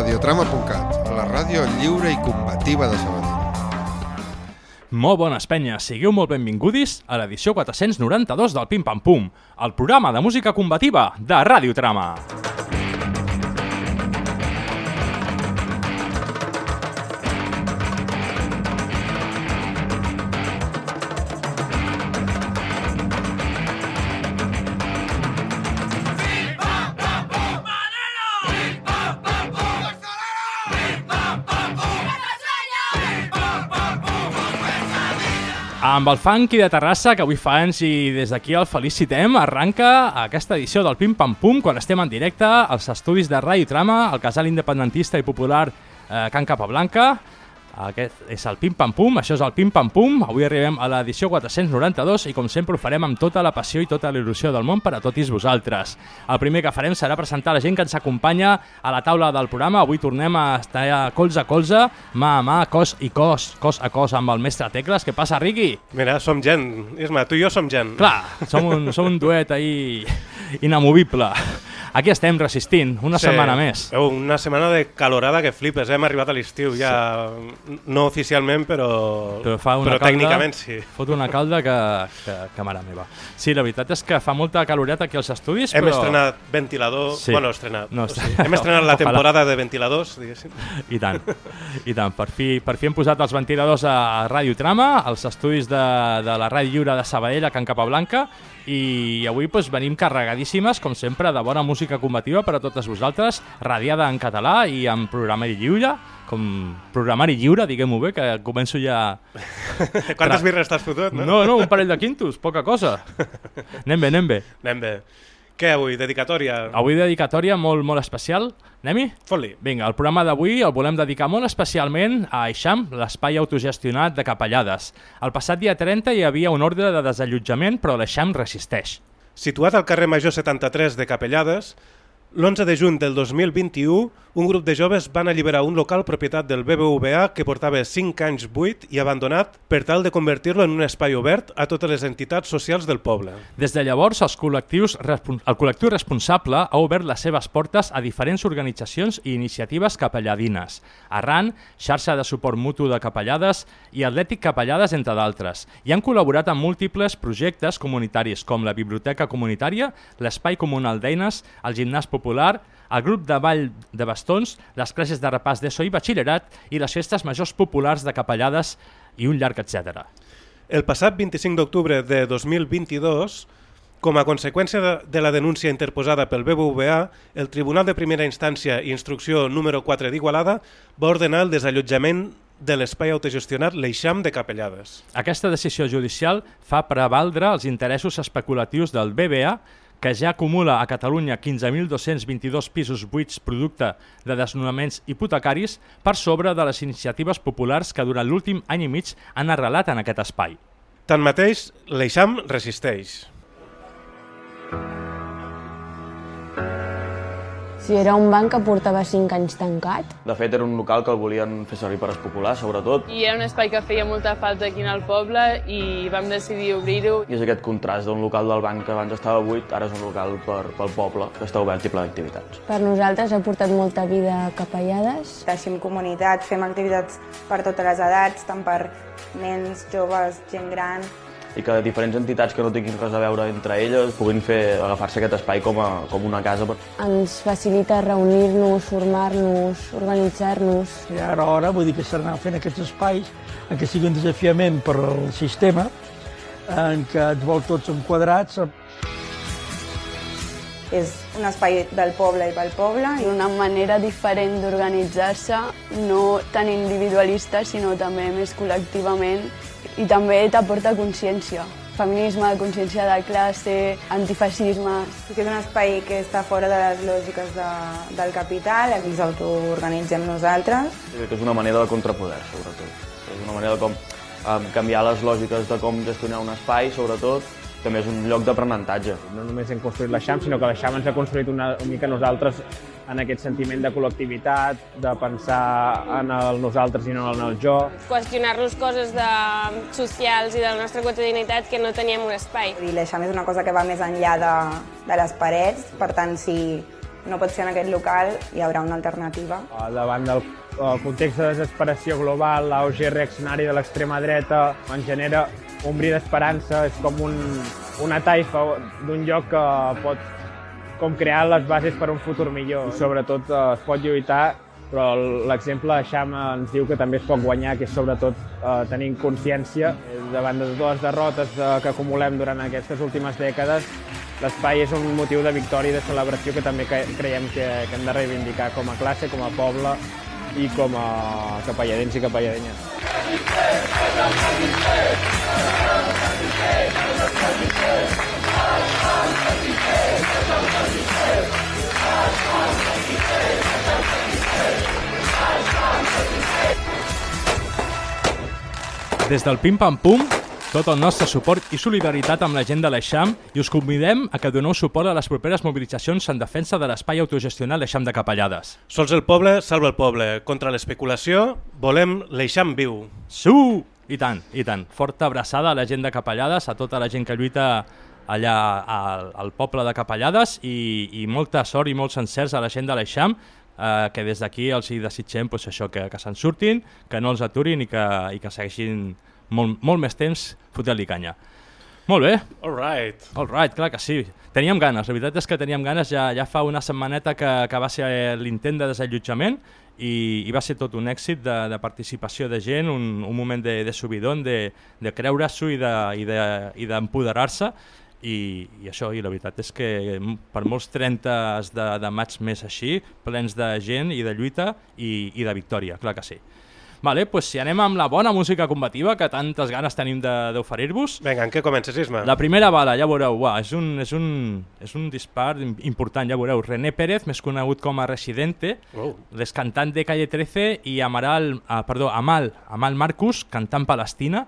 radiotrama.cat, la ràdio lliure i combativa de Sabadell. Molt bones penyes, sigueu molt benvingudis a l'edició 492 del Pim Pam Pum, el programa de música combativa de Radiotrama. Amb el funky de Terrassa, que avui fa anys i des d'aquí el felicitem, arranca aquesta edició del Pim Pam Pum quan estem en directe als estudis de Ràdio Trama, al casal independentista i popular eh, Can Capablanca. Aquest és el Pim Pam Pum, això és el Pim Pam Pum. Avui arribem a l'edició 492 i com sempre ho farem amb tota la passió i tota la il·lusió del món per a tots vosaltres. El primer que farem serà presentar la gent que ens acompanya a la taula del programa. Avui tornem a estar colze a colze, mà a mà, cos i cos, cos a cos amb el mestre Tecles. Què passa, Riqui? Mira, som gent. Isma, tu i jo som gent. Clar, som un, som un duet ahí inamovible. Aquí estem resistint, una Sí. setmana més. Una setmana de calorada que flipes, eh? hem arribat a l'estiu ja, no oficialment, però, Però fa una però calda, tècnicament sí. Fot una calda que, que, que mare meva. Sí, la veritat és que fa molta caloreta aquí als estudis, Hem però... estrenat ventilador, Sí. bueno, estrenat. No, o sí. sigui, hem estrenat la temporada de ventiladors, diguéssim. I tant, i tant. Per fi, per fi hem posat els ventiladors a Ràdio Trama, als estudis de, de la Ràdio Lliure de Sabadell, a Can Capablanca, i avui doncs, venim carregadíssimes, com sempre, de bona música combativa per a totes vosaltres, radiada en català i en programari lliure, com programari lliure, diguem-ho bé, que començo ja... Quantes birres t'has fotut, no? No, no, un parell de quintos, poca cosa. Anem bé, anem bé. Anem bé. Què avui? Dedicatòria? Avui dedicatòria molt, molt especial. Anem-hi? Fot-li. Vinga, el programa d'avui el volem dedicar molt especialment a Eixam, l'espai autogestionat de Capellades. El passat dia 30 hi havia un ordre de desallotjament, però l'Eixam resisteix. Situat al carrer Major 73 de Capellades, l'11 de juny del 2021, un grup de joves van alliberar un local propietat del BBVA que portava 5 anys buit i abandonat per tal de convertir-lo en un espai obert a totes les entitats socials del poble. Des de llavors, els col·lectius, el col·lectiu responsable ha obert les seves portes a diferents organitzacions i iniciatives capelladines, Arran, xarxa de suport mutu de capellades i Atlètic Capellades, entre d'altres, i han col·laborat en múltiples projectes comunitaris com la Biblioteca Comunitària, l'Espai Comunal d'Eines, el Gimnàs Popular, el grup de ball de bastons, les classes de repàs d'ESO i batxillerat i les festes majors populars de capellades i un llarg etc. El passat 25 d'octubre de 2022, com a conseqüència de, de la denúncia interposada pel BBVA, el Tribunal de Primera Instància i Instrucció número 4 d'Igualada va ordenar el desallotjament de l'espai autogestionat l'Eixam de Capellades. Aquesta decisió judicial fa prevaldre els interessos especulatius del BBA, que ja acumula a Catalunya 15.222 pisos buits producte de desnonaments hipotecaris per sobre de les iniciatives populars que durant l'últim any i mig han arrelat en aquest espai. Tanmateix, l'Eixam resisteix. Si era un banc que portava 5 anys tancat, De fet, era un local que el volien fer servir per espopular, sobretot, I era un espai que feia molta falta aquí al poble i vam decidir obrir-ho. i és aquest contrast d'un local del banc que abans estava buit, ara és un local per, pel poble, que està obert i ple d'activitats. per nosaltres ha portat molta vida a Capellades. Teixim comunitat, fem activitats per totes les edats, tant per nens, joves, gent gran. I que diferents entitats que no tinguin res a veure entre elles puguin fer agafar-se aquest espai com, a, com una casa. Ens facilita reunir-nos, formar-nos, organitzar-nos. I ara hora vull dir que s'han anat fent aquests espais en què sigui un desafiament per al sistema, en què et vol tots enquadrats, És un espai del poble i pel poble. I una manera diferent d'organitzar-se, no tan individualista, sinó també més col·lectivament. I també t'aporta consciència. Feminisme, consciència de classe, antifascisme... Sí que és un espai que està fora de les lògiques de, del capital, ens autoorganitzem nosaltres. Crec que és una manera de contrapoder, sobretot. És una manera de com eh, canviar les lògiques de com gestionar un espai, sobretot. També és un lloc d'aprenentatge. no només hem construït l'Eixam, sinó que l'Eixam ens ha construït una, una mica nosaltres en aquest sentiment de col·lectivitat, de pensar en el nosaltres i no en el jo. Qüestionar-nos coses de, socials i de la nostra quotidianitat que no teníem un espai. I l'Eixam és una cosa que va més enllà de, de les parets, per tant, si no pot ser en aquest local, hi haurà una alternativa. Davant del uh, context de desesperació global, l'auge reaccionari de l'extrema dreta en genera un bri d'esperança, és com un, una taifa d'un lloc que pot com crear les bases per a un futur millor. I sobretot uh, es pot lluitar però l'exemple de Xam ens diu que també es pot guanyar, que és sobretot eh, tenint consciència davant de totes les derrotes eh, que acumulem durant aquestes últimes dècades, l'espai és un motiu de victòria i de celebració que també creiem que, que hem de reivindicar com a classe, com a poble i com a capelladens i capelladenyes. Des del Pim Pam Pum, tot el nostre suport i solidaritat amb la gent de l'Eixam i us convidem a que doneu suport a les properes mobilitzacions en defensa de l'espai autogestionat l'Eixam de Capellades. Sols el poble salva el poble. Contra l'especulació volem l'Eixam viu. Su! I tant, i tant. Forta abraçada a la gent de Capellades, a tota la gent que lluita allà al, al poble de Capellades i, i molta sort i molts encerts a la gent de l'Eixam eh, que des d'aquí els hi desitgem pues, això, que, que se'n surtin, que no els aturin i que, i que segueixin molt, molt més temps fotent-li canya. Molt bé. All right. All right, clar que sí. Teníem ganes, la veritat és que teníem ganes, ja, ja fa una setmaneta que, que va ser l'intent de desallotjament i, i va ser tot un èxit de, de participació de gent, un, un moment de, de subidon, de, de creure-s'ho i d'empoderar-se de, i, i, i això, i la veritat és que per molts 30 de, de maig més així, plens de gent i de lluita i, i de victòria, clar que sí. Vale, pues si anem amb la bona música combativa que tantes ganes tenim d'oferir-vos. Vinga, en què comences, Isma? La primera bala, ja veureu, uah, és, un, és, un, és un dispar important, ja veureu. René Pérez, més conegut com a Residente, oh. l'escantant de Calle 13 i Amaral, ah, perdó, Amal, Amal Marcus, cantant Palestina,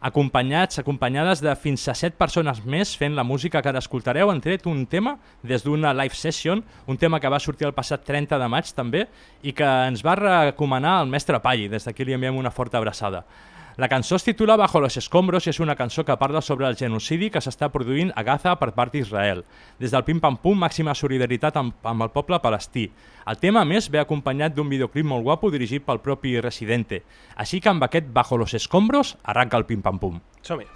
acompanyats, acompanyades de fins a set persones més fent la música que ara escoltareu. Han tret un tema des d'una live session, un tema que va sortir el passat 30 de maig també i que ens va recomanar el mestre Palli. Des d'aquí li enviem una forta abraçada. La cançó es titula Bajo los escombros i és una cançó que parla sobre el genocidi que s'està produint a Gaza per part d'Israel. Des del Pim Pam Pum, màxima solidaritat amb, amb el poble palestí. El tema, més, ve acompanyat d'un videoclip molt guapo dirigit pel propi Residente. Així que amb aquest Bajo los escombros arranca el Pim Pam Pum. Som-hi.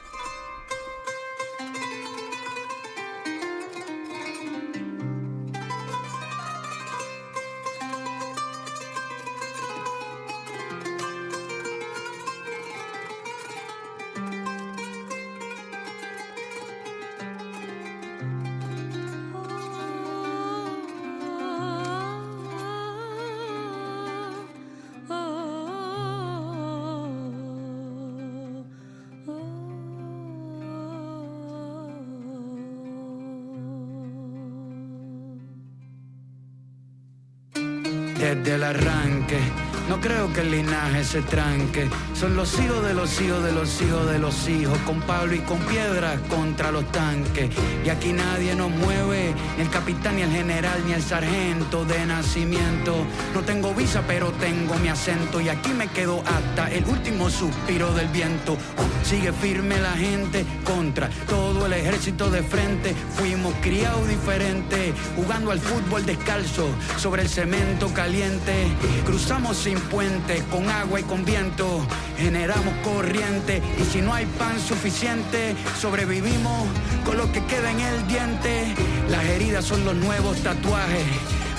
El linaje se tranque. Son los hijos de los hijos de los hijos de los hijos. Con Pablo y con piedras contra los tanques. Y aquí nadie nos mueve. Ni el capitán, ni el general, ni el sargento de nacimiento. No tengo visa, pero tengo mi acento. Y aquí me quedo hasta el último suspiro del viento. Sigue firme la gente contra todo el ejército de frente. Fuimos criados diferentes. Jugando al fútbol descalzo sobre el cemento caliente. Cruzamos sin puente, con agua y con viento. Generamos corriente y si no hay pan suficiente, sobrevivimos con lo que queda en el diente. Las heridas son los nuevos tatuajes.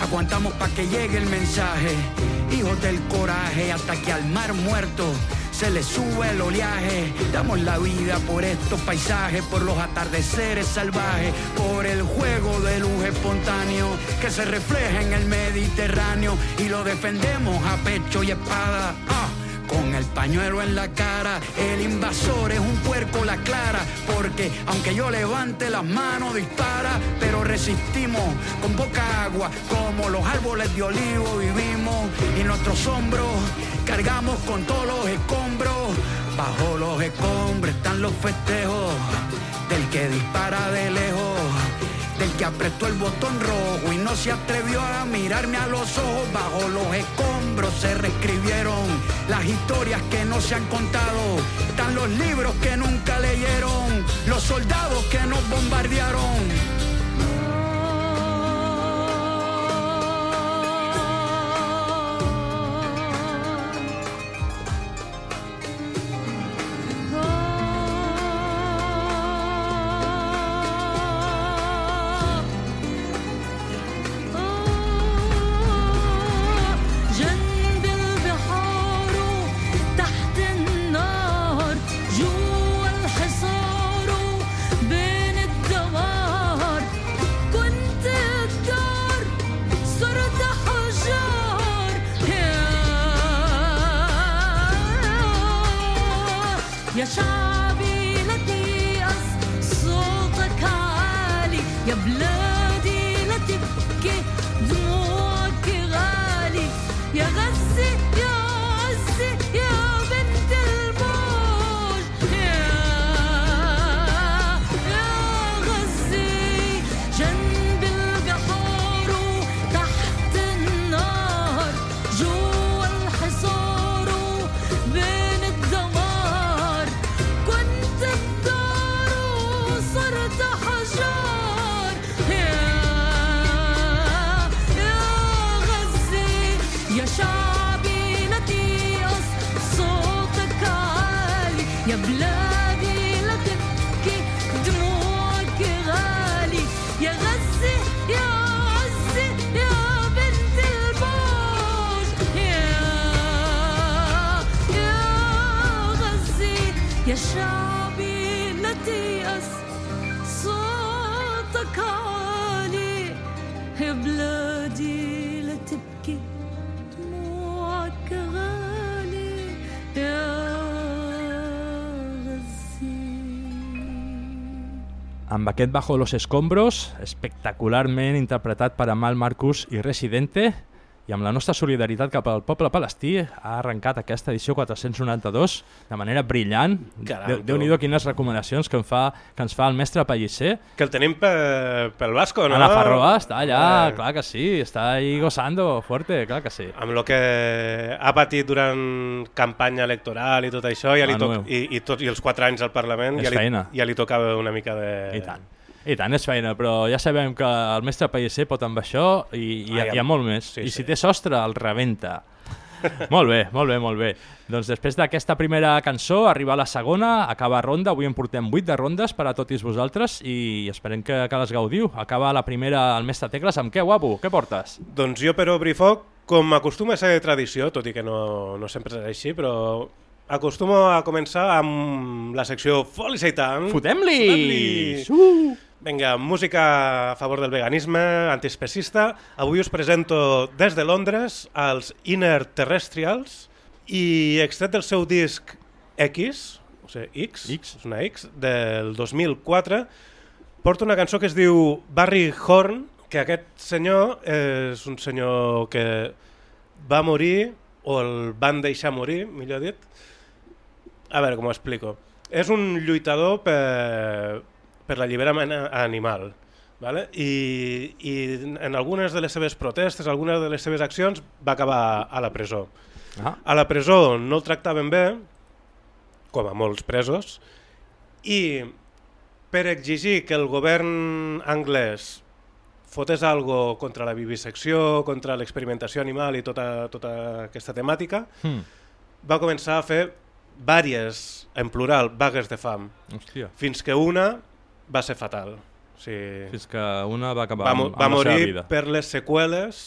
Aguantamos para que llegue el mensaje. Hijos del coraje hasta que al mar muerto se le sube el oleaje. Damos la vida por estos paisajes, por los atardeceres salvajes, por el juego de luz espontáneo que se refleja en el Mediterráneo y lo defendemos a pecho y espada. Ah, con el pañuelo en la cara, el invasor es un puerco la clara, porque aunque yo levante las manos dispara, pero resistimos con poca agua, como los árboles de olivo vivimos y nuestros hombros cargamos con todos los escombros. Bajo los escombros están los festejos del que dispara de lejos, del que apretó el botón rojo y no se atrevió a mirarme a los ojos. Bajo los escombros se reescribieron las historias que no se han contado. Están los libros que nunca leyeron, los soldados que nos bombardearon. Aquest Bajo los Escombros, espectacularment interpretat per Amal Marcus i Residente, i amb la nostra solidaritat cap al poble palestí, ha arrencat aquesta edició 492 de manera brillant. Déu-. Déu-n'hi-do quines recomanacions que, em fa, que ens fa el mestre Pellicer. Que el tenim pe, pel Vasco, no? A la Farroa està allà, Eh, clar que sí, està ahí gozando fuerte, clar que sí. Amb el que ha patit durant campanya electoral i tot això, ja li Ah, toc, no. i, i, tot, i els quatre anys al Parlament, ja li, ja li tocava una mica de... I tant. I tant, és feina, però ja sabem que el mestre Pellicer pot amb això i, i, Ah, ja. hi ha molt més. Sí, I sí. si té sostre, el rebenta. molt bé, molt bé, molt bé. Doncs després d'aquesta primera cançó arriba la segona, acaba ronda, avui en portem 8 de rondes per a tots vosaltres i esperem que, que les gaudiu. Acaba la primera el mestre Tecles, amb què, guapo? Què portes? Doncs jo per obrir foc, com acostuma a ser tradició, tot i que no, no sempre és així, però acostumo a començar amb la secció Foli Seitan. Fotem-li! Fotem-li! Vinga, música a favor del veganisme, antiespecista. Avui us presento des de Londres els Inner Terrestrials i extret del seu disc X, o sigui, X, X. és una X, del 2004, porta una cançó que es diu Barry Horn, que aquest senyor és un senyor que va morir, o el van deixar morir, millor dit. A veure, com ho explico. És un lluitador per, per l'alliberament animal. Vale? I, I en algunes de les seves protestes, algunes de les seves accions, va acabar a la presó. Ah. A la presó no el tractaven bé, com a molts presos, i per exigir que el govern anglès fotés algo contra la vivisecció, contra l'experimentació animal i tota, tota aquesta temàtica, Hmm. va començar a fer vàries, en plural, vagues de fam, Hòstia. fins que una va ser fatal. O sigui, Fins que una va acabar va, amb, amb va la seva morir vida. per les seqüeles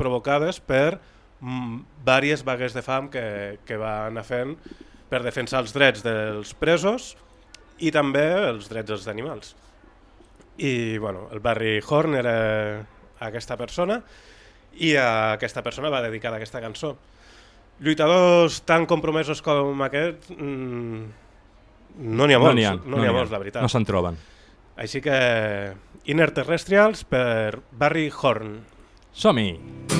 provocades per mm, vàries vagues de fam que, que va anar fent per defensar els drets dels presos i també els drets dels animals. I bueno, el Barry Horn era aquesta persona i a aquesta persona va dedicar aquesta cançó. Lluitadors tan compromesos com aquest mm, no n'hi ha molts, n'hi ha, no n'hi ha molts, la veritat. No se'n troben. Així que Inner Terrestrials per Barry Horn. Som-hi!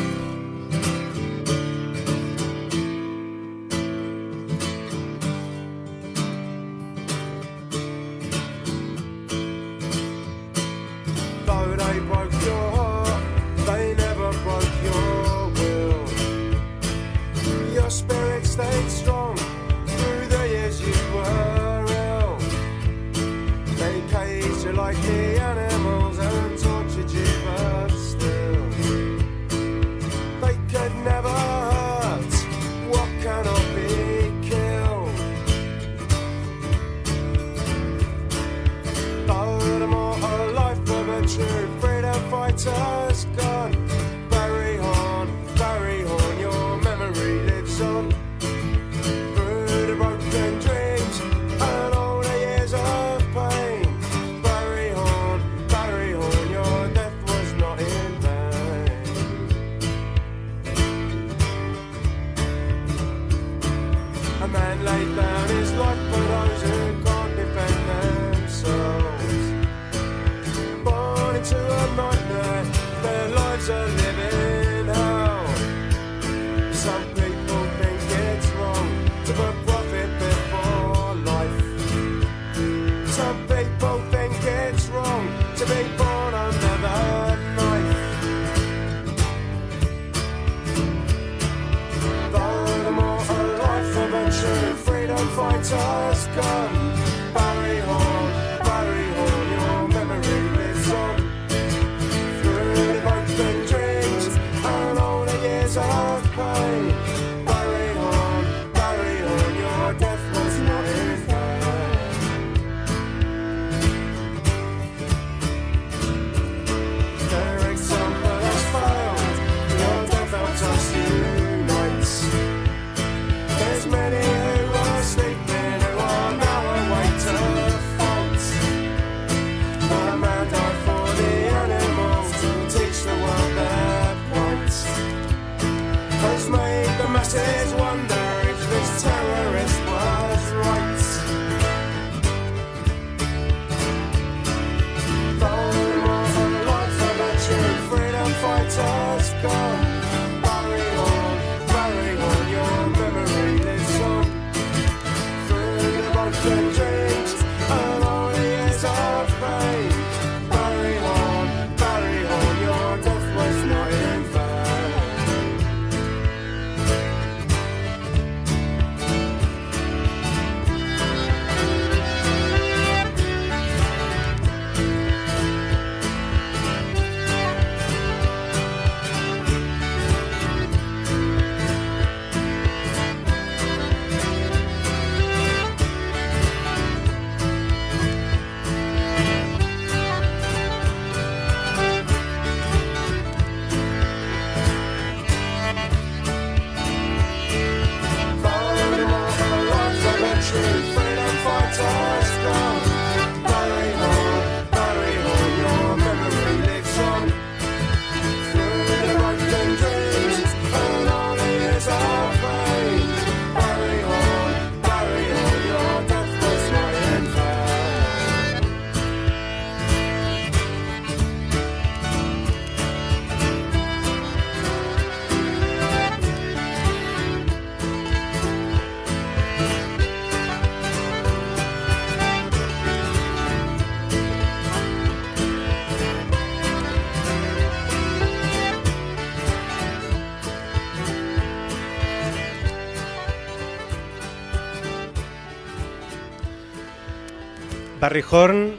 Barry Horn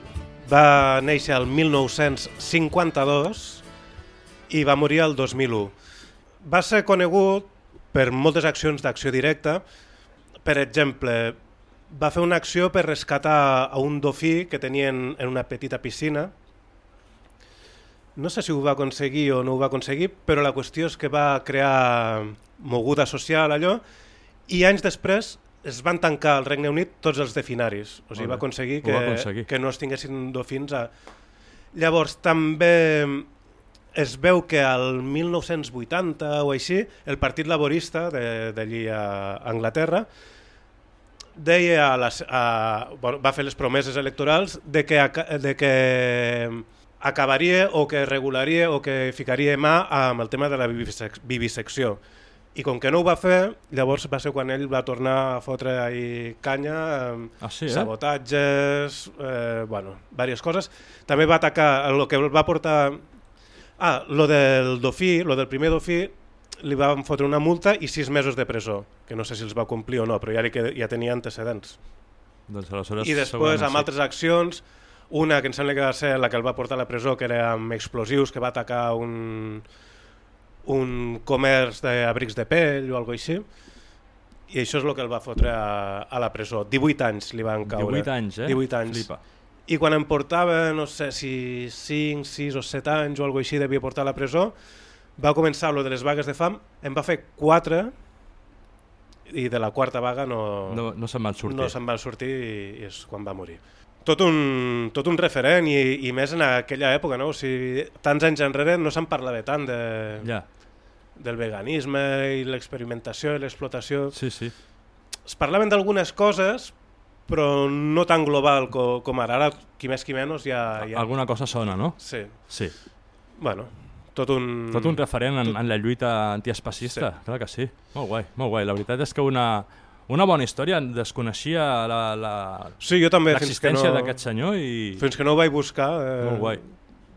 va néixer el 1952 i va morir el 2001. Va ser conegut per moltes accions d'acció directa. Per exemple, va fer una acció per rescatar a un dofí que tenien en una petita piscina. No sé si ho va aconseguir o no ho va aconseguir, però la qüestió és que va crear moguda social allò i anys després es van tancar al Regne Unit tots els definaris. O sigui, va aconseguir que, va aconseguir. que no es tinguessin dofins a... Llavors, també es veu que al 1980 o així, el Partit Laborista de- d'allí a Anglaterra deia a les, a, bueno, va fer les promeses electorals de que, de que acabaria o que regularia o que ficaria mà amb el tema de la vivisec vivisecció. I com que no ho va fer, llavors va ser quan ell va tornar a fotre ahí canya, eh, Ah, sí, eh? sabotatges, eh, bueno, diverses coses. També va atacar, el que el va portar... Ah, lo del dofí, lo del primer dofí, li van fotre una multa i sis mesos de presó, que no sé si els va complir o no, però ja, li ja tenia antecedents. Doncs aleshores, I després, amb sí. altres accions, una que em sembla que va ser la que el va portar a la presó, que era amb explosius, que va atacar un, un comerç d'abrics de pell o alguna així, i això és el que el va fotre a, a la presó. 18 anys li van caure. 18 anys, eh? 18 anys. Flipa. I quan em portava, no sé si 5, 6 o 7 anys o alguna així devia portar a la presó, va començar lo de les vagues de fam, em va fer 4 i de la quarta vaga no, No, no se'n van sortir. no se'n van sortir i, i és quan va morir. Tot un, tot un referent i, i més en aquella època, no? O sigui, tants anys enrere no se'n parlava tant de, ja. del veganisme i l'experimentació i l'explotació. Sí, sí. Es parlaven d'algunes coses, però no tan global com, com ara. Ara, qui més qui menys, ja... ja... Alguna cosa sona, no? Sí. Sí. Bueno, tot un... Tot un referent en, en la lluita antiespacista, sí. clar que sí. Molt guai, molt guai. La veritat és que una, una bona història, desconeixia la, la, Sí, jo també, fins que no- d'aquest senyor i... Fins que no ho vaig buscar... Eh, Molt guai.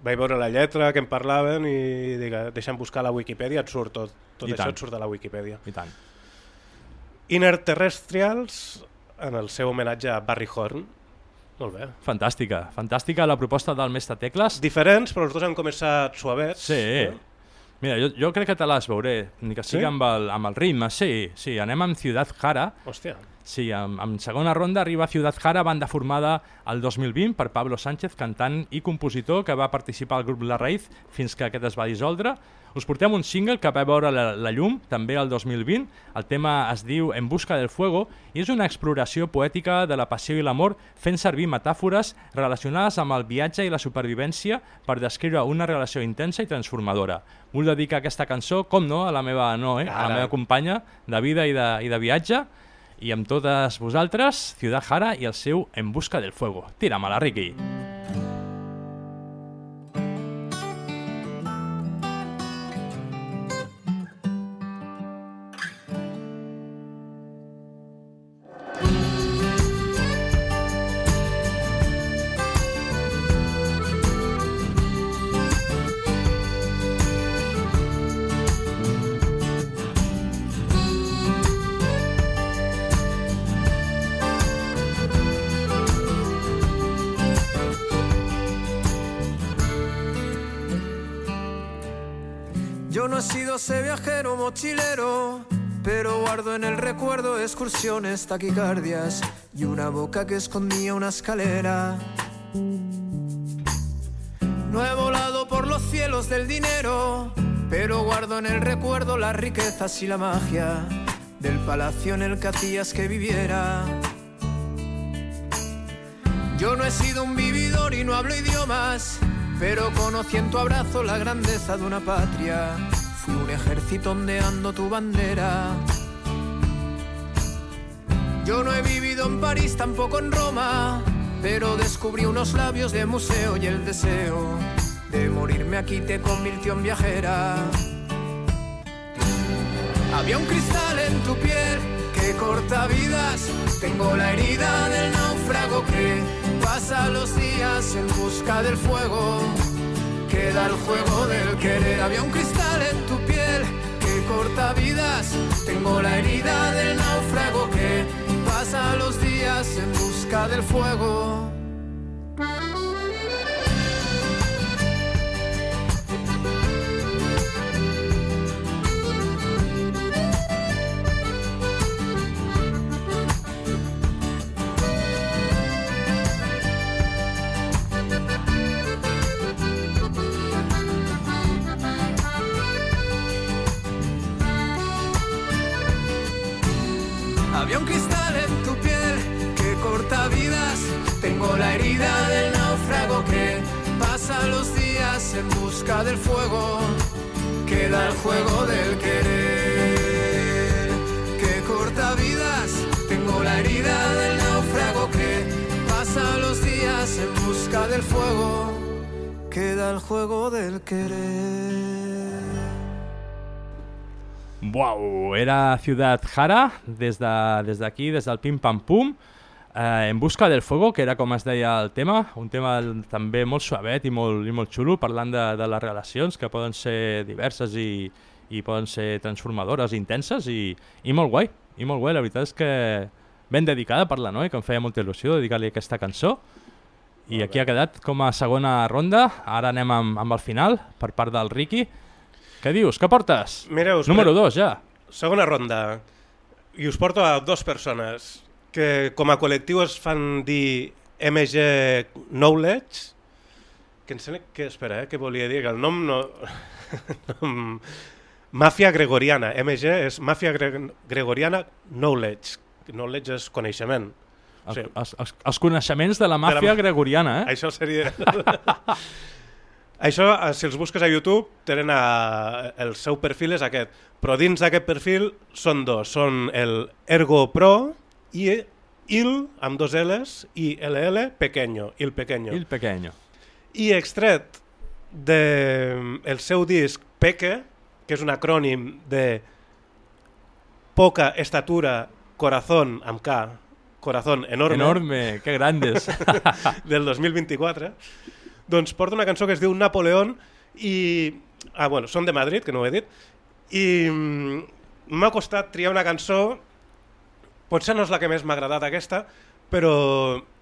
Vaig veure la lletra que em parlaven i dic, deixa'm buscar la Wikipedia, et surt tot. Tot I això tant. et surt a la Wikipedia. I tant. Inner Terrestrials, en el seu homenatge a Barry Horn. Molt bé. Fantàstica, fantàstica la proposta del mestre Tecles. Diferents, però els dos han començat suavets. Sí. Mira, jo, jo crec que te les veuré, ni que sigui Sí? amb, el, amb el ritme. Sí, sí, anem amb Ciudad Jara. Hòstia. Sí, en, en segona ronda arriba Ciudad Jara, banda formada el 2020 per Pablo Sánchez, cantant i compositor que va participar al grup La Raíz fins que aquest es va dissoldre. Us portem un single que va veure la, la llum també el 2020. El tema es diu En busca del fuego i és una exploració poètica de la passió i l'amor fent servir metàfores relacionades amb el viatge i la supervivència per descriure una relació intensa i transformadora. Vull dedicar aquesta cançó, com no, a la meva Noe, a la meva companya de vida i de, i de viatge, i amb totes vosaltres, Ciudad Jara i el seu En busca del fuego. Tira-me-la, Riqui. Yo recuerdo excursiones, taquicardias y una boca que escondía una escalera. No he volado por los cielos del dinero, pero guardo en el recuerdo las riquezas y la magia del palacio en el que hacías que viviera. Yo no he sido un vividor y no hablo idiomas, pero conocí en tu abrazo la grandeza de una patria. Fui un ejército ondeando tu bandera. Yo no he vivido en París, tampoco en Roma, pero descubrí unos labios de museo y el deseo de morirme aquí te convirtió en viajera. Había un cristal en tu piel que corta vidas. Tengo la herida del náufrago que pasa los días en busca del fuego. Queda el juego del querer. Había un cristal en tu piel que corta vidas. Tengo la herida del náufrago que pasa los días en busca del fuego. Tengo la herida del náufrago que pasa los días en busca del fuego. Queda el juego del querer que corta vidas. Tengo la herida del náufrago que pasa los días en busca del fuego. Queda el juego del querer. Buau, era Ciudad Jara, des de- des d'aquí, Pim Pam Pum, eh, En busca del fuego, que era com es deia el tema, un tema també molt suavet i molt, i molt xulo, parlant de, de les relacions, que poden ser diverses i, i poden ser transformadores, intenses, i, i molt guai, i molt guai, la veritat és que ben dedicada per la Noe, que em feia molta il·lusió dedicar-li aquesta cançó, i aquí ha quedat com a segona ronda, ara anem amb, amb el final, per part del Ricky, què dius? Què portes? Mireu, us Número pre- 2, ja. Segona ronda. I us porto a dos persones que com a col·lectiu es fan dir MG Knowledge, que em sembla que, espera, eh, que volia dir que el nom no... nom- Màfia Gregoriana. MG és Màfia Gre Gregoriana Knowledge. Knowledge és coneixement. Els, els, els, els coneixements de la màfia ma- gregoriana, eh? Això seria... Això, eh, si els busques a YouTube, tenen a... el seu perfil és aquest. Però dins d'aquest perfil són dos. Són el Ergo Pro i Il, amb dos L's, i LL Pequeño, Il Pequeño. Il Pequeño. I extret del el seu disc Peque, que és un acrònim de poca estatura, corazón, amb K, corazón enorme. Enorme, que grandes. del 2024, doncs porta una cançó que es diu Napoleón i... Ah, bueno, són de Madrid, que no ho he dit, i mm, m'ha costat triar una cançó, potser no és la que més m'ha agradat aquesta, però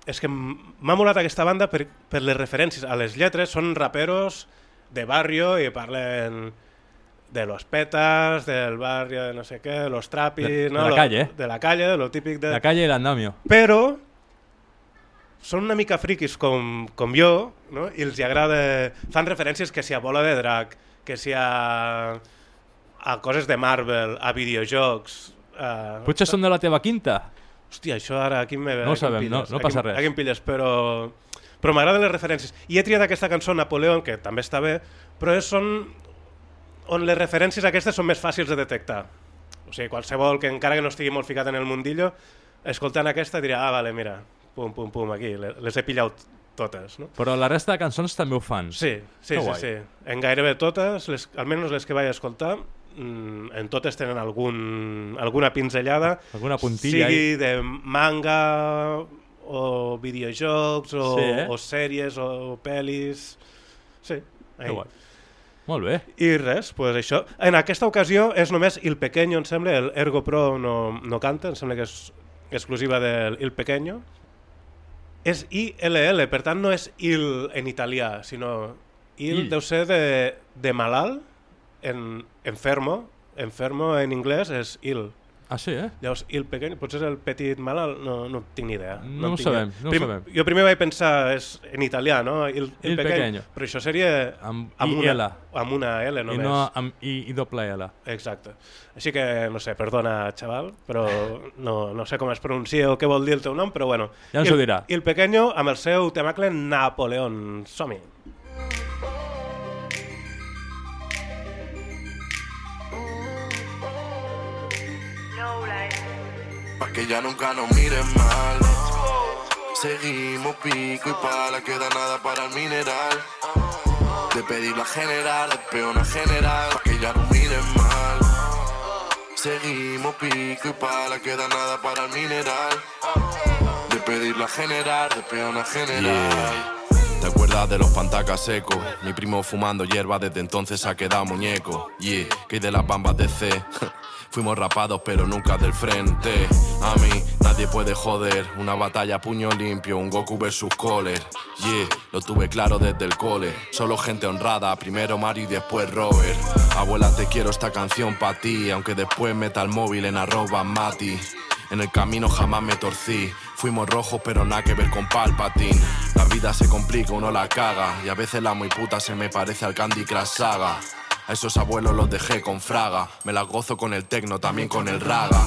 és que m'ha molat aquesta banda per, per les referències a les lletres, són raperos de barrio i parlen de los petas, del barrio de no sé què, los trapis... De- de no? la Lo- calle. De la calle, de lo típic de... La calle i l'andamio. Però són una mica friquis com, com jo, no? i els hi agrada... Fan referències que si a Bola de Drac, que si a, a coses de Marvel, a videojocs... A... Potser són de la teva quinta? Hòstia, això ara aquí em ve... No ho sabem, no- pilles, no em- passa res. Aquí em pilles, però... Però m'agraden les referències. I he triat aquesta cançó, Napoleón, que també està bé, però és on, on les referències aquestes són més fàcils de detectar. O sigui, qualsevol que encara que no estigui molt ficat en el mundillo, escoltant aquesta dirà, ah, vale, mira, pum, pum, pum, aquí, le- les he pillat totes, no? Però la resta de cançons també ho fan. Sí, sí, Que sí, guai. sí. En gairebé totes, les, almenys les que vaig escoltar, en totes tenen algun, alguna pinzellada, Alguna puntilla sigui de manga o videojocs o, Sí, eh? o sèries o pel·lis... Sí, ahí. Molt bé. I res, pues això. En aquesta ocasió és només Il Pequeño, em sembla, el Ergo Pro no, no canta, em sembla que és exclusiva del Il Pequeño. És ILL, per tant no és Il en italià, sinó Il, Il. deu ser de, de malalt, en enfermo, enfermo en anglès és ill. Ah, sí, eh? Llavors, il pequeño, potser és el petit malalt, no, no tinc ni idea. No en ho tinc idea. sabem, no ho Prim, sabem. Jo primer vaig pensar és en italià, no? Il, il, Il pequeño, pequeño. Però això seria Amb amb, I una, L. amb una L I només. no amb I, I doble L. Exacte. Així que, no sé, perdona, xaval, però no, no sé com es pronuncia o què vol dir el teu nom, però bueno. Ja ens il, ho dirà. Il Pequeño amb el seu temacle Napoleón. Som-hi. Pa' que ya nunca nos miren mal. Seguimos pico y pala, queda nada para el mineral. De pedirlo a general, de peón a general, pa' que ya no miren mal. Seguimos pico y pala, queda nada para el mineral. De pedirlo a general, de peón a general. ¿Te acuerdas de los pantacas secos? Mi primo fumando hierba desde entonces ha quedado muñeco. Yeah, que de las bambas de C. Fuimos rapados pero nunca del frente. A mí nadie puede joder. Una batalla a puño limpio, un Goku versus Kohler. Yeah, lo tuve claro desde el cole. Solo gente honrada, primero Mario y después Robert. Abuela, te quiero esta canción pa' ti, aunque después meta el móvil en arroba Mati. En el camino jamás me torcí. Fuimos rojos, pero nada que ver con Palpatine. La vida se complica, uno la caga. Y a veces la muy puta se me parece al Candy Crush Saga. A esos abuelos los dejé con fraga. Me las gozo con el tecno, también con el raga.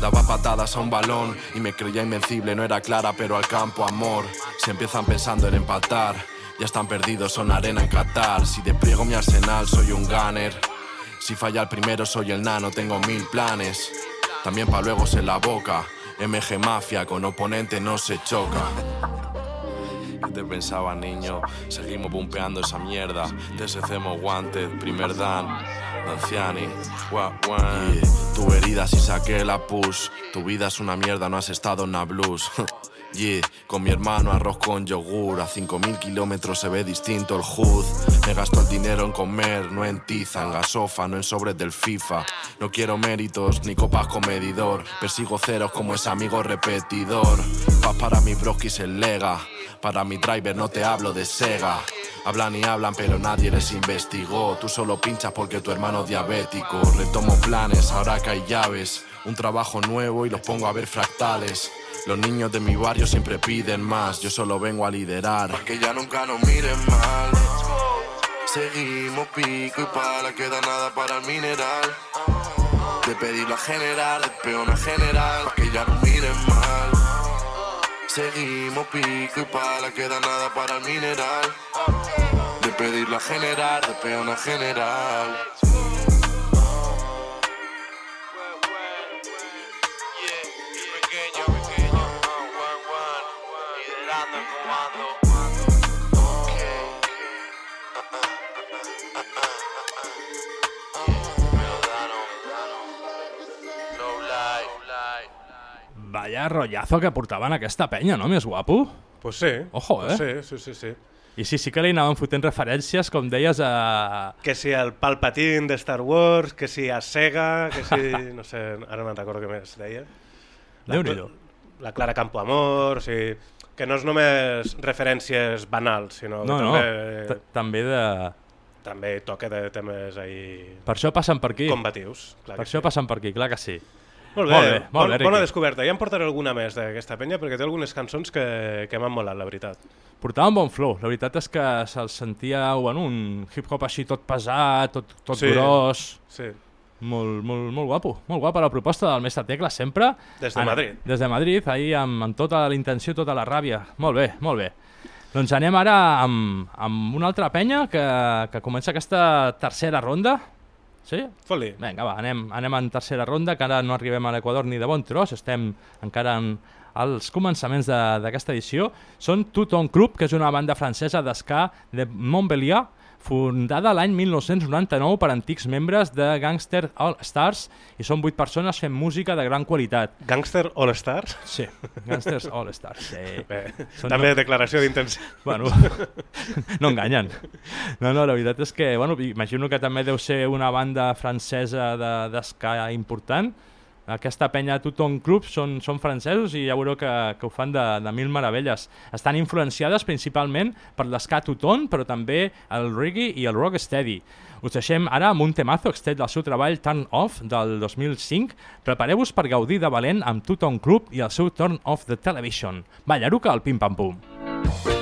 Daba patadas a un balón y me creía invencible. No era clara, pero al campo amor. Si empiezan pensando en empatar, ya están perdidos, son arena en Qatar. Si despliego mi arsenal, soy un gunner. Si falla el primero, soy el nano, tengo mil planes. También pa' luego en la boca. MG Mafia, con oponente no se choca. ¿Qué te pensaba, niño? Seguimos bumpeando esa mierda. TSCemos Wanted, primer Dan, Anciani. Yeah, Tu herida si saqué la push. Tu vida es una mierda, no has estado en la blues. Yeah, con mi hermano arroz con yogur. A 5000 kilómetros se ve distinto el hood. Me gasto el dinero en comer, no en tiza, en gasofa, no en sobres del FIFA. No quiero méritos ni copas con medidor. Persigo ceros como ese amigo repetidor. Paz para mi broskis el lega. Para mi driver no te hablo de Sega. Hablan y hablan, pero nadie les investigó. Tú solo pinchas porque tu hermano es diabético. Retomo planes, ahora que hay llaves. Un trabajo nuevo y los pongo a ver fractales. Los niños de mi barrio siempre piden más. Yo solo vengo a liderar. Pa' que ya nunca nos miren mal. Seguimos pico y pala, queda nada para el mineral. De pedirlo a general, de peón a general, pa' que ya no miren mal. Seguimos pico y pala, queda nada para el mineral. De pedirlo a general, de peón a general. Vaya rollazo que portaven aquesta penya, no? Més guapo. Pues sí. Ojo, eh? Pues sí, sí, sí, sí. I sí, sí que li anaven fotent referències, com deies, a... Que si el Palpatine de Star Wars, que si a Sega, que si... no sé, ara no recordo què més deia. La, Déu-n'hi-do. la Clara Campoamor, o sigui, que no és només referències banals, sinó No, no, també, també de... també toca de temes ahí Per això passen per aquí. combatius. Clar Per això sí. passen per aquí, clar que sí. Molt bé, molt bé, molt bon, bé bona descoberta. Ja em portaré alguna més d'aquesta penya perquè té algunes cançons que, que m'han molat, la veritat. Portava un bon flow. La veritat és que se'l sentia bueno, un hip-hop així tot pesat, tot, tot Sí, gros. sí. Molt, molt, molt guapo. Molt guapa la proposta del mestre Tecla, sempre. Des de Madrid. Des de Madrid, ahir amb, amb tota la intenció, tota la ràbia. Molt bé, molt bé. Doncs anem ara amb, amb una altra penya que, que comença aquesta tercera ronda. Sí? Fot-li. Vinga, va, anem, anem en tercera ronda, que ara no arribem a l'Equador ni de bon tros, estem encara en als començaments de- d'aquesta edició. Són Tuton Club, que és una banda francesa d'esca de Montbéliard, fundada l'any 1999 per antics membres de Gangster All Stars i són vuit persones fent música de gran qualitat. Gangster All Stars? Sí, Gangsters All Stars. Sí. Bé, també declaració d'intenció. Bueno, no enganyen. No, no, la veritat és que, bueno, imagino que també deu ser una banda francesa de- d'esca important, Aquesta penya Tuton Club són, són francesos i ja veureu que, que ho fan de, de mil meravelles. Estan influenciades principalment per l'esca Tuton, però també el reggae i el rocksteady. Us deixem ara amb un temazo extret del seu treball Turn Off del 2005. Prepareu-vos per gaudir de valent amb Tuton Club i el seu Turn Off the Television. Ballaruca al pim-pam-pum. Turn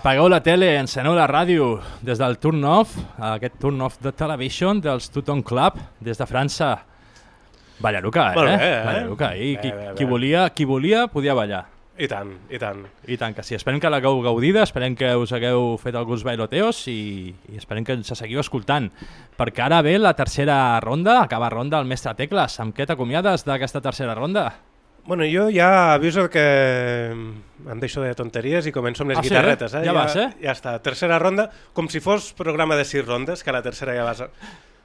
Apagueu la tele, enceneu la ràdio des del Turn Off, aquest Turn Off de Television dels Tuton Club, des de França. Ballaruca, eh? Bé, eh? Ballaruca. I qui, bé, bé. qui, volia, qui volia podia ballar. I tant, i tant. I tant que sí. Esperem que l'hagueu gaudida, esperem que us hagueu fet alguns bailoteos i, i esperem que ens seguiu escoltant. Perquè ara ve la tercera ronda, acaba ronda el mestre Tecles. Amb què t'acomiades d'aquesta tercera ronda? Bueno, jo ja aviso que em deixo de tonteries i començo amb les Ah, sí, guitarretes. eh? Ja vas, eh? Ja està, tercera ronda, com si fos programa de sis rondes, que a la tercera ja vas...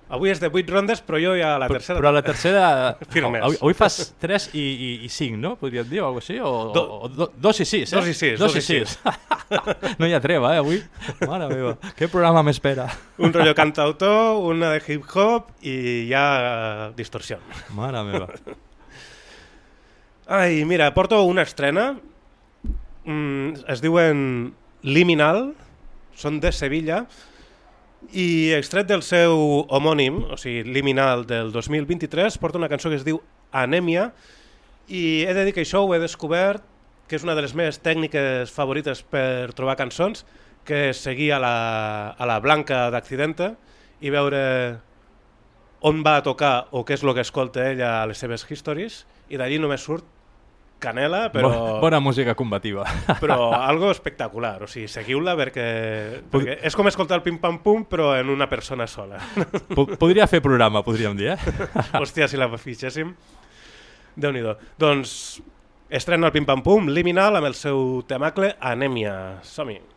Avui és de vuit rondes, però jo ja a la tercera... Però a la tercera... Firmes. Avui, avui fas 3 i, i, i 5, no? Podríem dir, o alguna així? O, Do- o, do, dos i 6, eh? Dos i sis, Dos dos i i 6. no hi ha treva, eh, avui? Mare meva, què programa m'espera? Un rotllo cantautor, una de hip-hop i ja eh, distorsió. Mare meva. Ai, mira, porto una estrena. Mm, es diuen Liminal, són de Sevilla, i extret del seu homònim, o sigui, Liminal del 2023, porta una cançó que es diu Anèmia, i he de dir que això ho he descobert, que és una de les meves tècniques favorites per trobar cançons, que és seguir a la, a la Blanca d'Accidente i veure on va a tocar o què és el que escolta ella a les seves histories, i d'allí només surt canela, però... Bona, bona música combativa. però algo espectacular, o sigui, seguiu-la perquè, perquè és com escoltar el pim-pam-pum però en una persona sola. Po- Podria fer programa, podríem dir, eh? Hòstia, si la fitxéssim, déu nhi Doncs estrena el pim-pam-pum, Liminal, amb el seu temacle Anèmia. Som-hi.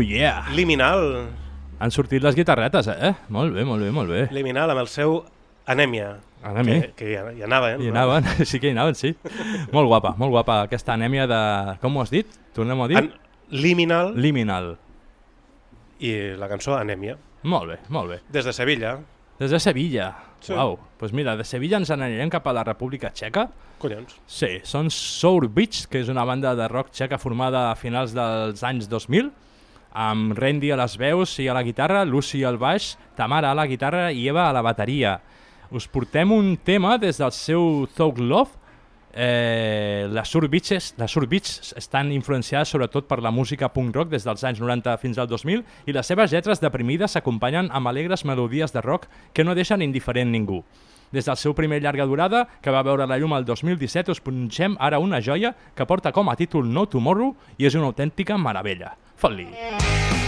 Oh yeah! Liminal. Han sortit les guitarretes, eh? Molt bé, molt bé, molt bé. Liminal amb el seu Anèmia. Anèmia. Que, que hi, hi anaven. Hi no? anaven, sí que hi anaven, sí. molt guapa, molt guapa aquesta anèmia de... Com ho has dit? Tornem-ho a dir? An Liminal Liminal. i la cançó Anèmia. Molt bé, molt bé. Des de Sevilla. Des de Sevilla. Sí. Uau. Doncs pues mira, de Sevilla ens n'anirem cap a la República Txeca. Collons. Sí, són Sour Beach, que és una banda de rock txeca formada a finals dels anys 2000, amb Randy a les veus i a la guitarra, Lucy al baix, Tamara a la guitarra i Eva a la bateria. Us portem un tema des del seu Thug Love. Eh, les Sur Beaches, les Sur Beach estan influenciades sobretot per la música punk rock des dels anys 90 fins al 2000 i les seves lletres deprimides s'acompanyen amb alegres melodies de rock que no deixen indiferent ningú. Des del seu primer llarga durada, que va veure la llum el 2017, us punxem ara una joia que porta com a títol No Tomorrow i és una autèntica meravella. Fot-li! What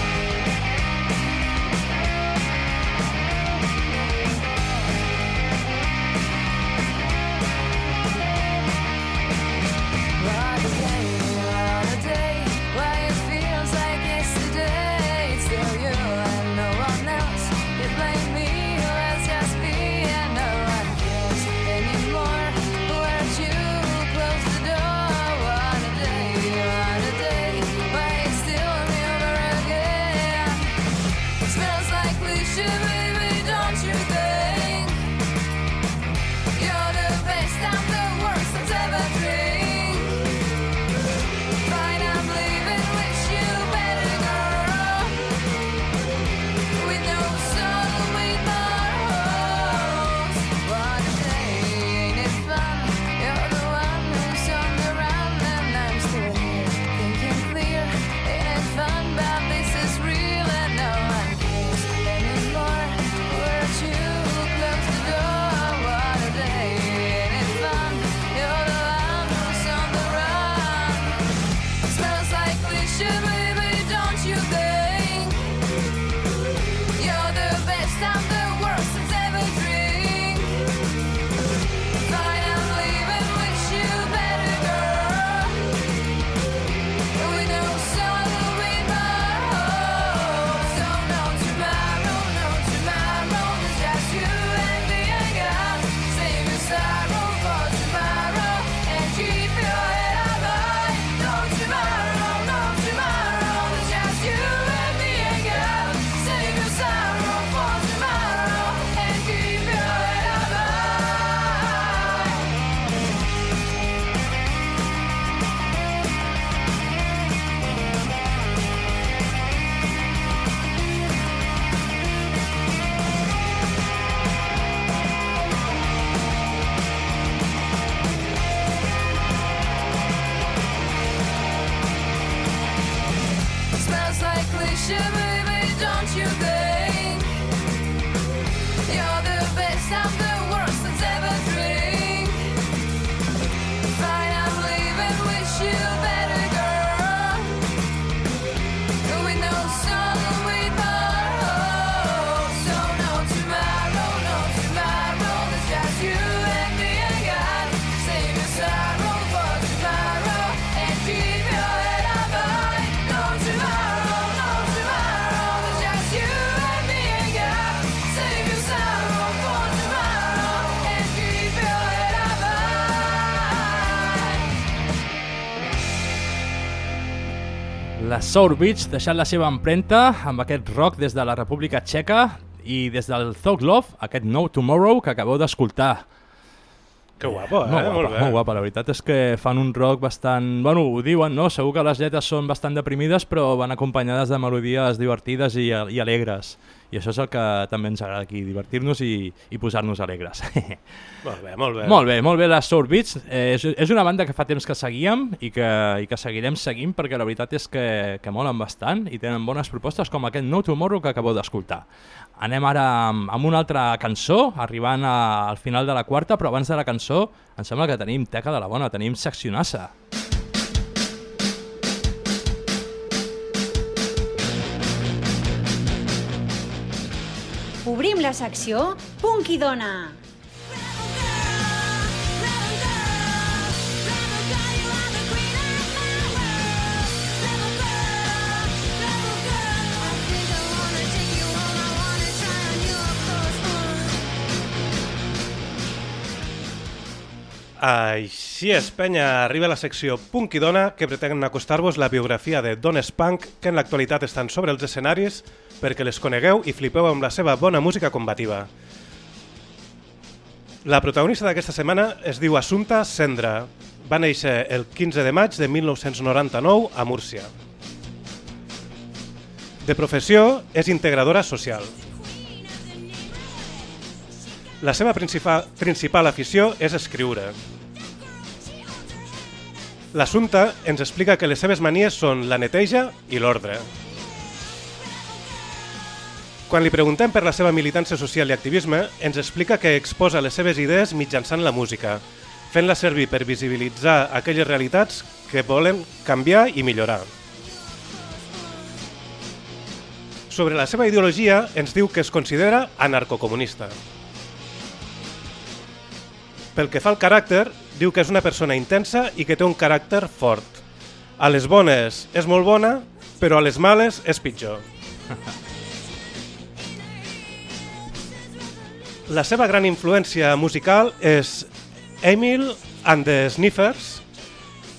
La Sour Beach deixant la seva empremta amb aquest rock des de la República Txeca i des del Thug Love, aquest No Tomorrow que acabeu d'escoltar. Que guapo, eh? Molt guapa, Molt bé. molt guapa. La veritat és que fan un rock bastant... Bueno, ho diuen, no? Segur que les lletres són bastant deprimides, però van acompanyades de melodies divertides i, i alegres. I això és el que també ens agrada aquí, divertir-nos i, i posar-nos alegres. Molt bé, molt bé. Molt bé, molt bé les Sour Beats. Eh, és, és una banda que fa temps que seguíem i que, i que seguirem seguint perquè la veritat és que, que molen bastant i tenen bones propostes com aquest No Tomorrow que acabeu d'escoltar. Anem ara amb, amb una altra cançó, arribant a, al final de la quarta, però abans de la cançó em sembla que tenim teca de la bona, tenim seccionassa. La secció Punky Dona. Així és, penya, arriba la secció Punk i Dona, que pretén acostar-vos la biografia de dones punk que en l'actualitat estan sobre els escenaris perquè les conegueu i flipeu amb la seva bona música combativa. La protagonista d'aquesta setmana es diu Assumpta Sendra. Va néixer el 15 de maig de 1999 a Múrcia. De professió, és integradora social. La seva principal, principal afició és escriure. L'assumpte ens explica que les seves manies són la neteja i l'ordre. Quan li preguntem per la seva militància social i activisme, ens explica que exposa les seves idees mitjançant la música, fent-la servir per visibilitzar aquelles realitats que volen canviar i millorar. Sobre la seva ideologia ens diu que es considera anarcocomunista. Pel que fa al caràcter, diu que és una persona intensa i que té un caràcter fort. A les bones és molt bona, però a les males és pitjor. La seva gran influència musical és Emil and the Sniffers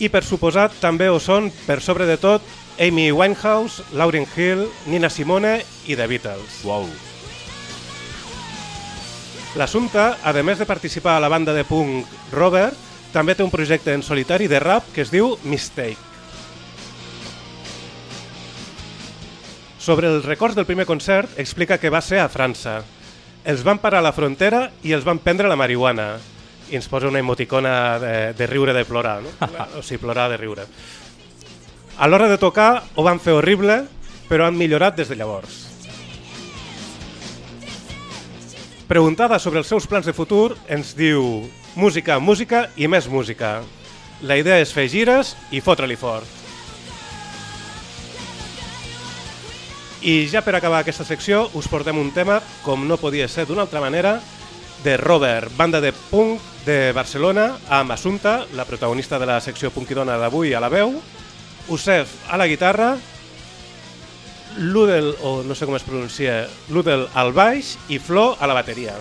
i per suposat també ho són per sobre de tot Amy Winehouse, Lauryn Hill, Nina Simone i The Beatles. Wow. L'assumpte, a més de participar a la banda de punk Robert, també té un projecte en solitari de rap que es diu Mistake. Sobre els records del primer concert, explica que va ser a França. Els van parar a la frontera i els van prendre la marihuana. I ens posa una emoticona de, de riure de plorar, no? o sigui, plorar de riure. A l'hora de tocar ho van fer horrible, però han millorat des de llavors. Preguntada sobre els seus plans de futur, ens diu música, música i més música. La idea és fer gires i fotre-li fort. I ja per acabar aquesta secció us portem un tema, com no podia ser d'una altra manera, de Robert, banda de punk de Barcelona, amb Assumpta, la protagonista de la secció Punkidona d'avui a la veu, Usef a la guitarra, Ludel, o no sé com es pronuncia, Ludel al baix i Flo a la bateria.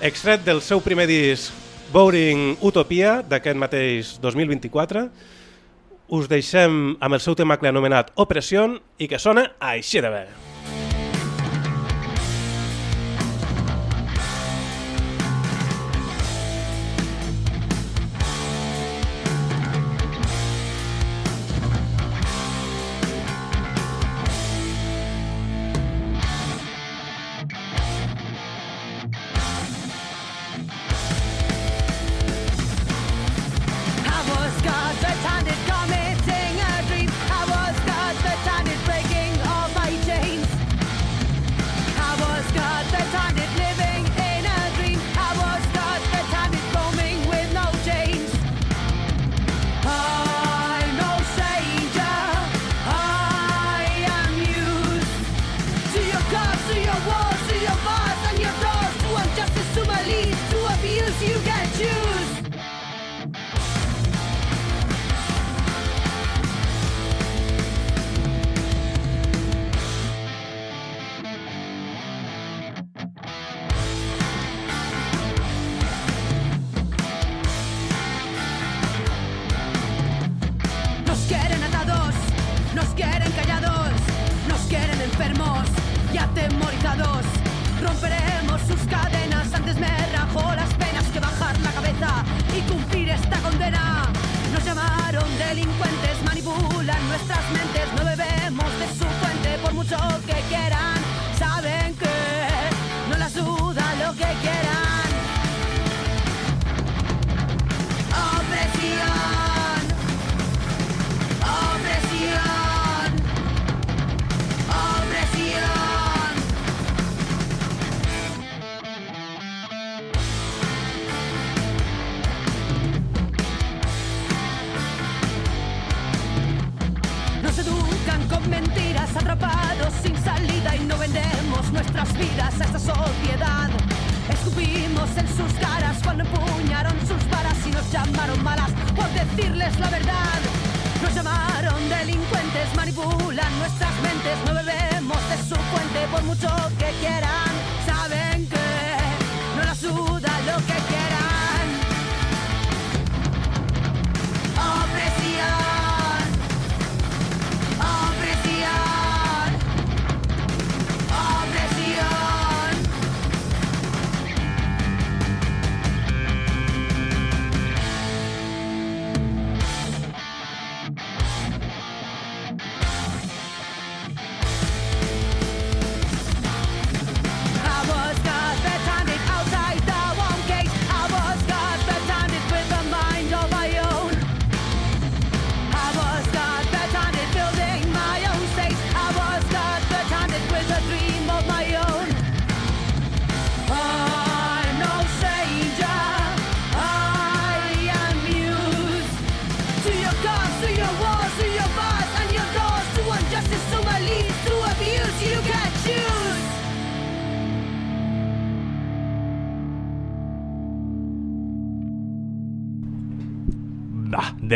Extret del seu primer disc Boring Utopia d'aquest mateix 2024, us deixem amb el seu tema anomenat Opressió i que sona així de bé.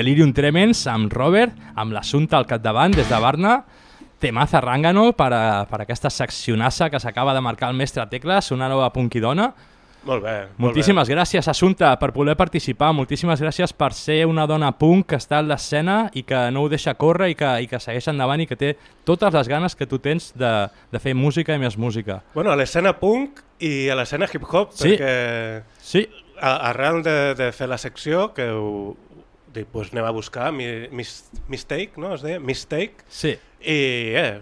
Delirium Tremens amb Robert, amb l'assumpte al capdavant des de Barna, Temaza Rangano per, a, per aquesta seccionassa que s'acaba de marcar el mestre Tecles, una nova punquidona. Molt bé. molt Moltíssimes gràcies, Assumpta, per poder participar. Moltíssimes gràcies per ser una dona punk que està a l'escena i que no ho deixa córrer i que, i que segueix endavant i que té totes les ganes que tu tens de, de fer música i més música. Bueno, a l'escena punk i a l'escena hip-hop, Sí. perquè sí. a, arrel de, de fer la secció, que ho, dic, pues anem a buscar, mi, mis, Mistake, no? Es deia? Mistake. Sí. I eh,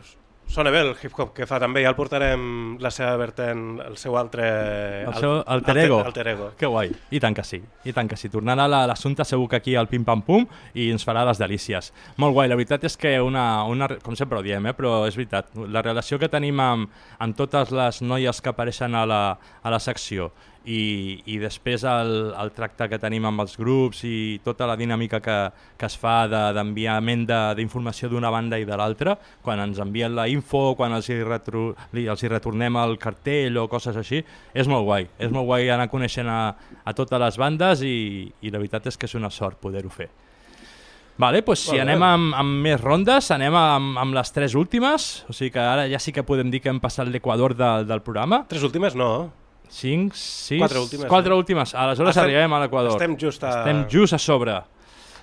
sona bé el hip-hop que fa també, ja el portarem la seva vertent, el seu altre... El seu alter ego. Alter ego. Que guai. I tant que sí. I tant que sí. Tornant a la- l'assumpte segur que aquí al Pim Pam Pum i ens farà les delícies. Molt guai. La veritat és que una, una com sempre ho diem, eh? però és veritat. La relació que tenim amb, amb totes les noies que apareixen a la, a la secció i, i després el, el tracte que tenim amb els grups i tota la dinàmica que, que es fa de- d'enviament de, d'informació d'una banda i de l'altra, quan ens envien la info, quan els hi, retro, li, els hi retornem el cartell o coses així, és molt guai. És molt guai anar coneixent a, a totes les bandes i, i la veritat és que és una sort poder-ho fer. Vale, pues si anem amb, amb més rondes, anem amb, amb les tres últimes, o sigui que ara ja sí que podem dir que hem passat l'equador de, del programa. Tres últimes no. Cinc, sis... Quatre últimes, Quatre últimes. Aleshores Estem- arribem a l'equador. estem just a- Estem just a sobre.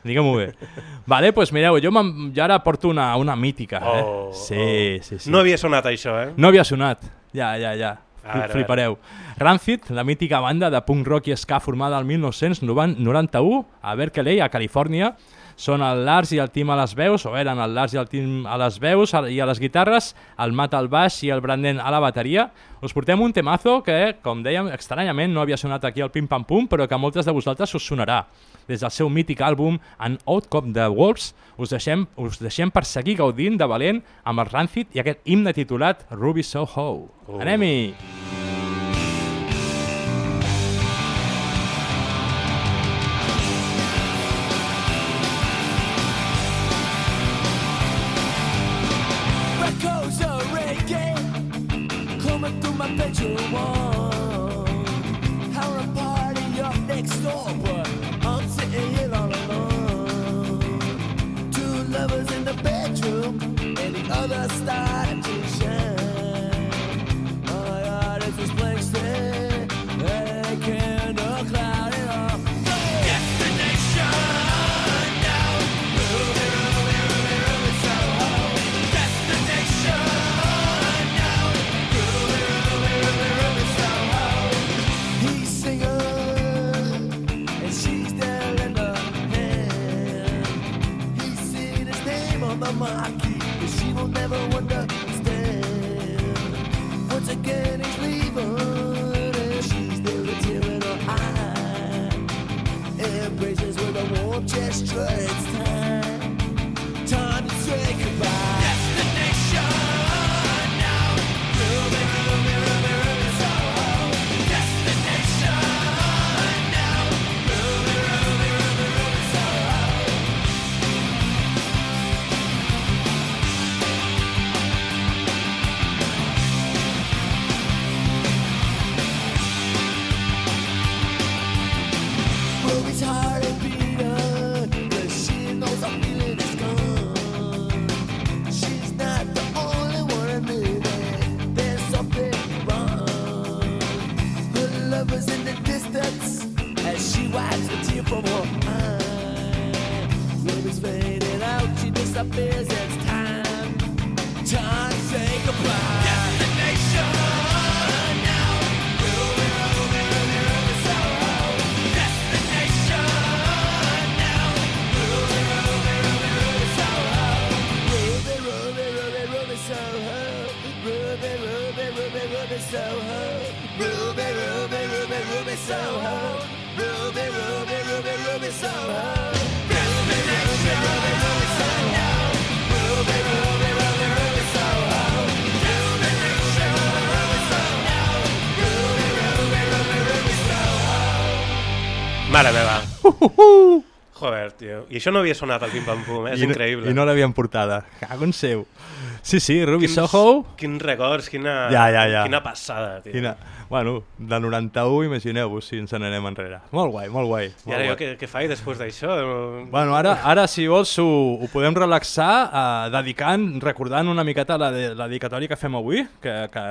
Diguem-ho bé. vale, doncs mireu, jo, jo ara porto una, una mítica. Eh? Oh, sí, sí, sí. No havia sonat això, eh? No havia sonat. Ja, ja, ja. A veure, a Flipareu. Rancid, la mítica banda de punk rock i ska formada el 1991 a Berkeley, a Califòrnia, són el Lars i el Tim a les veus, o eren el Lars i el Tim a les veus i a les guitarres, el Matt al baix i el Brandon a la bateria. Us portem un temazo que, com dèiem, estranyament no havia sonat aquí al Pim Pam Pum, però que a moltes de vosaltres us sonarà. Des del seu mític àlbum An Outcop de Wolves, us deixem, us deixem per seguir gaudint de valent amb el Rancid i aquest himne titulat Ruby Soho. Oh. Anem-hi! Echoes Joder, tio. I això no havia sonat al Pim Pam Pum, eh? és I, no- increïble. I no l'havien portada. Cago en seu. Sí, sí, Ruby Quins- Soho. Quins records, quina, Ja, ja, ja. quina passada, tio. Quina... Bueno, de 91, imagineu-vos si ens n'anem enrere. Molt guai, molt guai. I Molt ara jo guai. què, què faig després d'això? Bueno, ara, ara si vols, ho, ho podem relaxar eh, dedicant, recordant una miqueta la, de, la dedicatòria que fem avui, que, que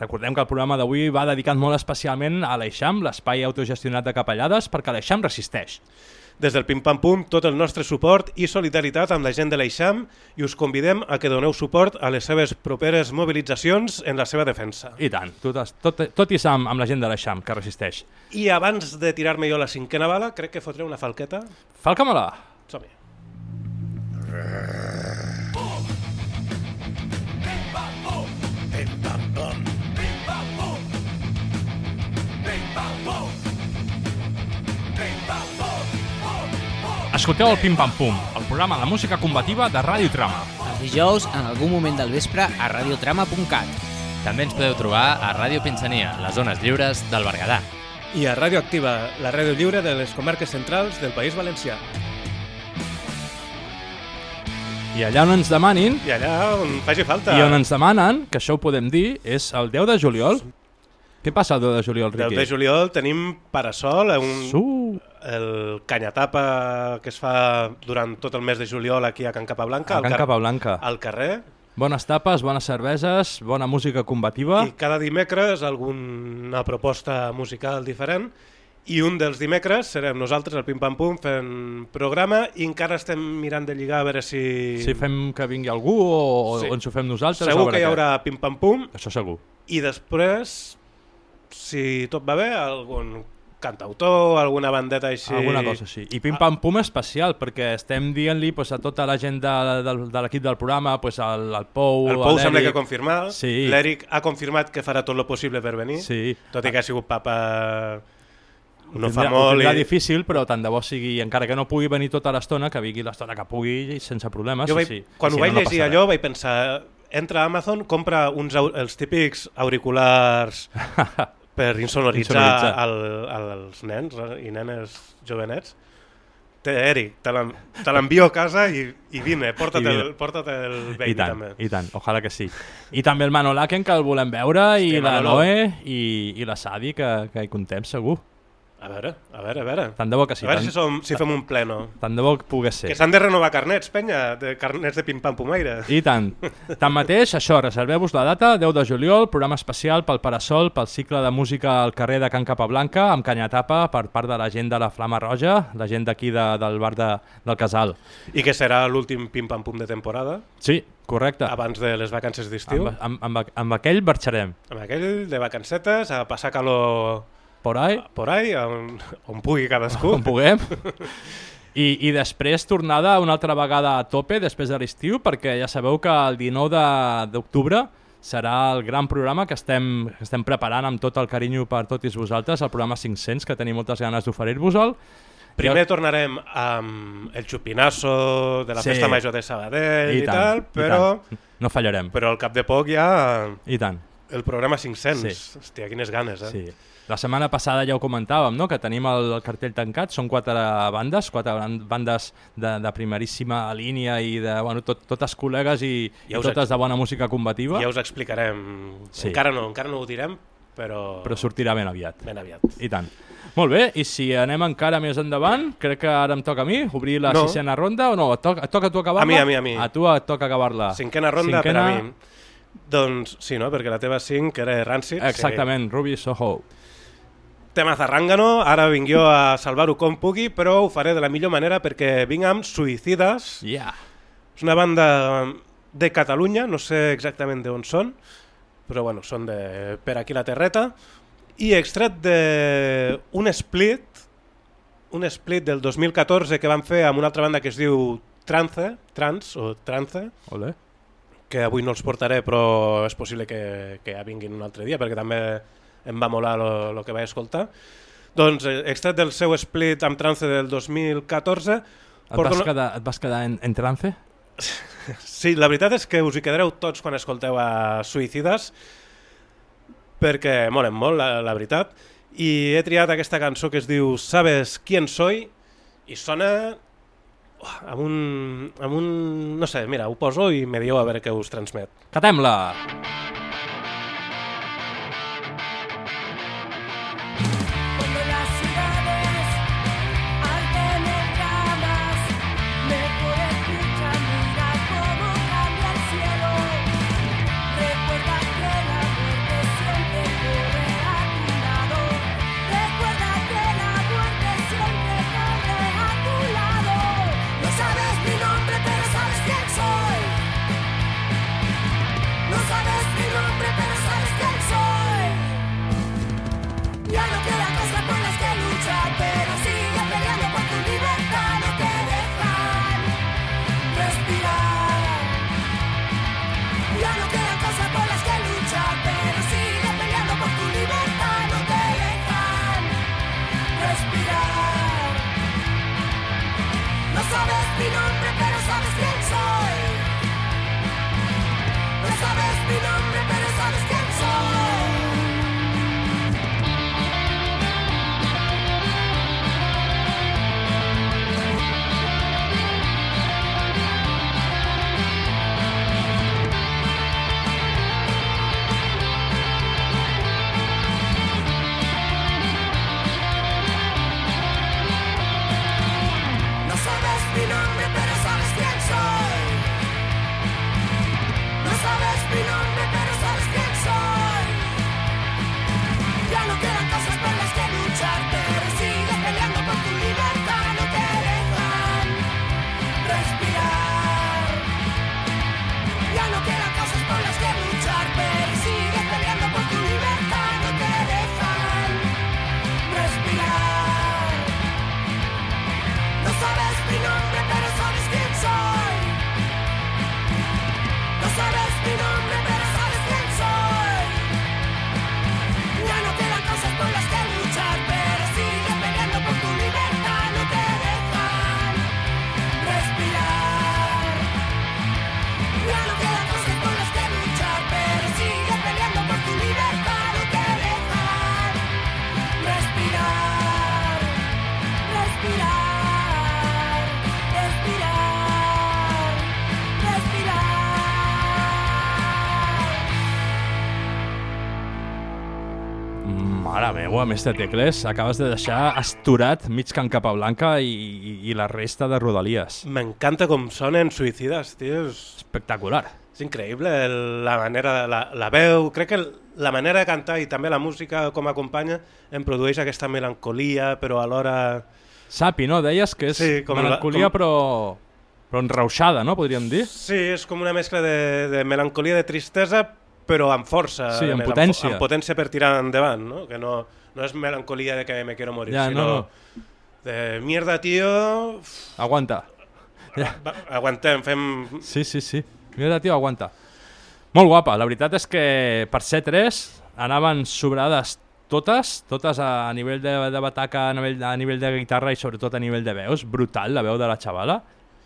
recordem que el programa d'avui va dedicat molt especialment a l'Eixam, l'espai autogestionat de Capellades, perquè l'Eixam resisteix. Des del Pim Pam Pum, tot el nostre suport i solidaritat amb la gent de l'Eixam i us convidem a que doneu suport a les seves properes mobilitzacions en la seva defensa. I tant, tot, es- tot, tot i amb, amb la gent de l'Eixam, que resisteix. I abans de tirar-me jo la cinquena bala, crec que fotré una falqueta. Falca-me-la. Som-hi. Escolteu el Pim Pam Pum, el programa de música combativa de Ràdio Trama. Els dijous, en algun moment del vespre, a radiotrama.cat. També ens podeu trobar a Ràdio Pinsania, les zones lliures del Berguedà. I a Ràdio Activa, la ràdio lliure de les comarques centrals del País Valencià. I allà on ens demanin, I allà on faci falta. i on ens demanen, que això ho podem dir, és el 10 de juliol. Què passa el 10 de juliol, El Riqui? de juliol tenim Parasol, un, Su. el canyatapa que es fa durant tot el mes de juliol aquí a Can Capablanca. A al Can car- Capablanca. Al carrer. Bones tapes, bones cerveses, bona música combativa. I cada dimecres alguna proposta musical diferent. I un dels dimecres serem nosaltres, el Pim Pam Pum, fent programa i encara estem mirant de lligar a veure si... Si fem que vingui algú o, Sí. o ens ho fem nosaltres. Segur que hi haurà Pim Pam Pum. Això segur. I després, si tot va bé, algun cantautor, alguna bandeta així... Alguna cosa així. I Pim Pam Pum especial, perquè estem dient-li pues, a tota la gent de, de, de l'equip del programa, pues, al, al Pou, El Pou sembla que ha confirmat. Sí. L'Eric ha confirmat que farà tot el possible per venir. Sí. Tot i que ha sigut papa... No fa tindrà- ho molt. tindrà i- difícil, però tant de bo sigui, encara que no pugui venir tota l'estona, que vingui l'estona que pugui i sense problemes. Jo vaig, sí. quan ho vaig no, no llegir allò vaig pensar entra a Amazon, compra uns, els típics auriculars per insonoritzar, Insonoritzar. el, els nens i nenes jovenets. Té, Eric, te l'en- te l'envio a casa i, i vine, porta't, I vine. el, porta't el baby I tant, també. i tant, ojalà que sí. I també el Manolaken, que el volem veure, i Hòstia, la Manolo. Noe, i, i la Sadi, que, que hi contem segur. A veure, a veure, a veure. Tant de bo que sí. A veure tant, si, som, si fem un pleno. Tant de bo que pogués ser. Que s'han de renovar carnets, penya, de carnets de pim-pam-pumaire. I tant. Tanmateix, això, reserveu-vos la data, 10 de juliol, programa especial pel Parasol, pel cicle de música al carrer de Can Capablanca, amb canyatapa per part de la gent de la Flama Roja, la gent d'aquí de, del bar de, del Casal. I que serà l'últim pim-pam-pum de temporada. Sí, correcte. Abans de les vacances d'estiu. Amb, amb, amb, amb aquell marxarem. Amb aquell de vacancetes, a passar calor... Por ahí. Por ahí, on, on pugui cadascú. On puguem. I, I després tornada una altra vegada a tope després de l'estiu, perquè ja sabeu que el 19 de- d'octubre serà el gran programa que estem, que estem preparant amb tot el carinyo per tots vosaltres, el programa 500, que tenim moltes ganes d'oferir-vos-el. Primer tornarem amb el xupinasso de la Sí. festa major de Sabadell i, I tant, tal, i però... tant. No fallarem. Però al cap de poc ja... I tant. El programa 500. Sí. Hòstia, quines ganes, eh? Sí. La setmana passada ja ho comentàvem, no? que tenim el, el cartell tancat, són quatre bandes, quatre ban- bandes de, de primeríssima línia i de, bueno, tot, totes col·legues i, Ja i totes de bona música combativa. Ja us explicarem. Sí. Encara no, encara no ho direm, però... Però sortirà ben aviat. Ben aviat. I tant. Molt bé, i si anem encara més endavant, crec que ara em toca a mi obrir la No. sisena ronda o no? Et toca, et toca a tu acabar-la? A mi, a mi, a mi. A tu et toca acabar-la. Cinquena ronda per a mi. Doncs sí, no? Perquè la teva 5 era Rancid. Exactament, Ruby Soho. Tema zarrangano, ara vinc jo a salvar-ho com pugui, però ho faré de la millor manera perquè vinc amb Suïcides. Yeah. És una banda de Catalunya, no sé exactament d'on són, però bueno, són de per aquí la terreta, i extret de un split, un split del 2014 que van fer amb una altra banda que es diu Trance, Trans o Trance, Olé. que avui no els portaré, però és possible que, que ja vinguin un altre dia, perquè també em va molar el que vaig escoltar. Doncs, eh, extret del seu split amb trance del 2014... Et vas, quedar, et vas quedar en, en trance? Sí, la veritat és que us hi quedareu tots quan escolteu a Suïcides, perquè molen molt, la, la veritat. I he triat aquesta cançó que es diu Sabes quién soy i sona uah, amb un, amb un... no sé, mira, ho poso i me dieu a veure què us transmet. Catem-la! Cuando Mare meua, mestre Tecles, acabes de deixar esturat mig Can Capablanca i, i, i la resta de Rodalies. M'encanta com sonen Suïcides, tio. És... Espectacular. És increïble la manera, la, la veu, crec que la manera de cantar i també la música com acompanya em produeix aquesta melancolia, però alhora... Sapi, no? Deies que és Sí, com la- melancolia com- però, però enrauxada, no? Podríem dir. Sí, és com una mescla de, de melancolia, de tristesa, però amb força. Sí, amb a més, potència. Amb, potència per tirar endavant, no? Que no, no és melancolia de que me quiero morir, Ja, sinó no, no. de mierda, tío... Aguanta. Ja. Va, aguantem, fem... Sí, sí, sí. Mira, tio, aguanta. Molt guapa. La veritat és que per ser tres anaven sobrades totes, totes a nivell de, de bataca, a nivell, a nivell de guitarra i sobretot a nivell de veus. Brutal, la veu de la xavala.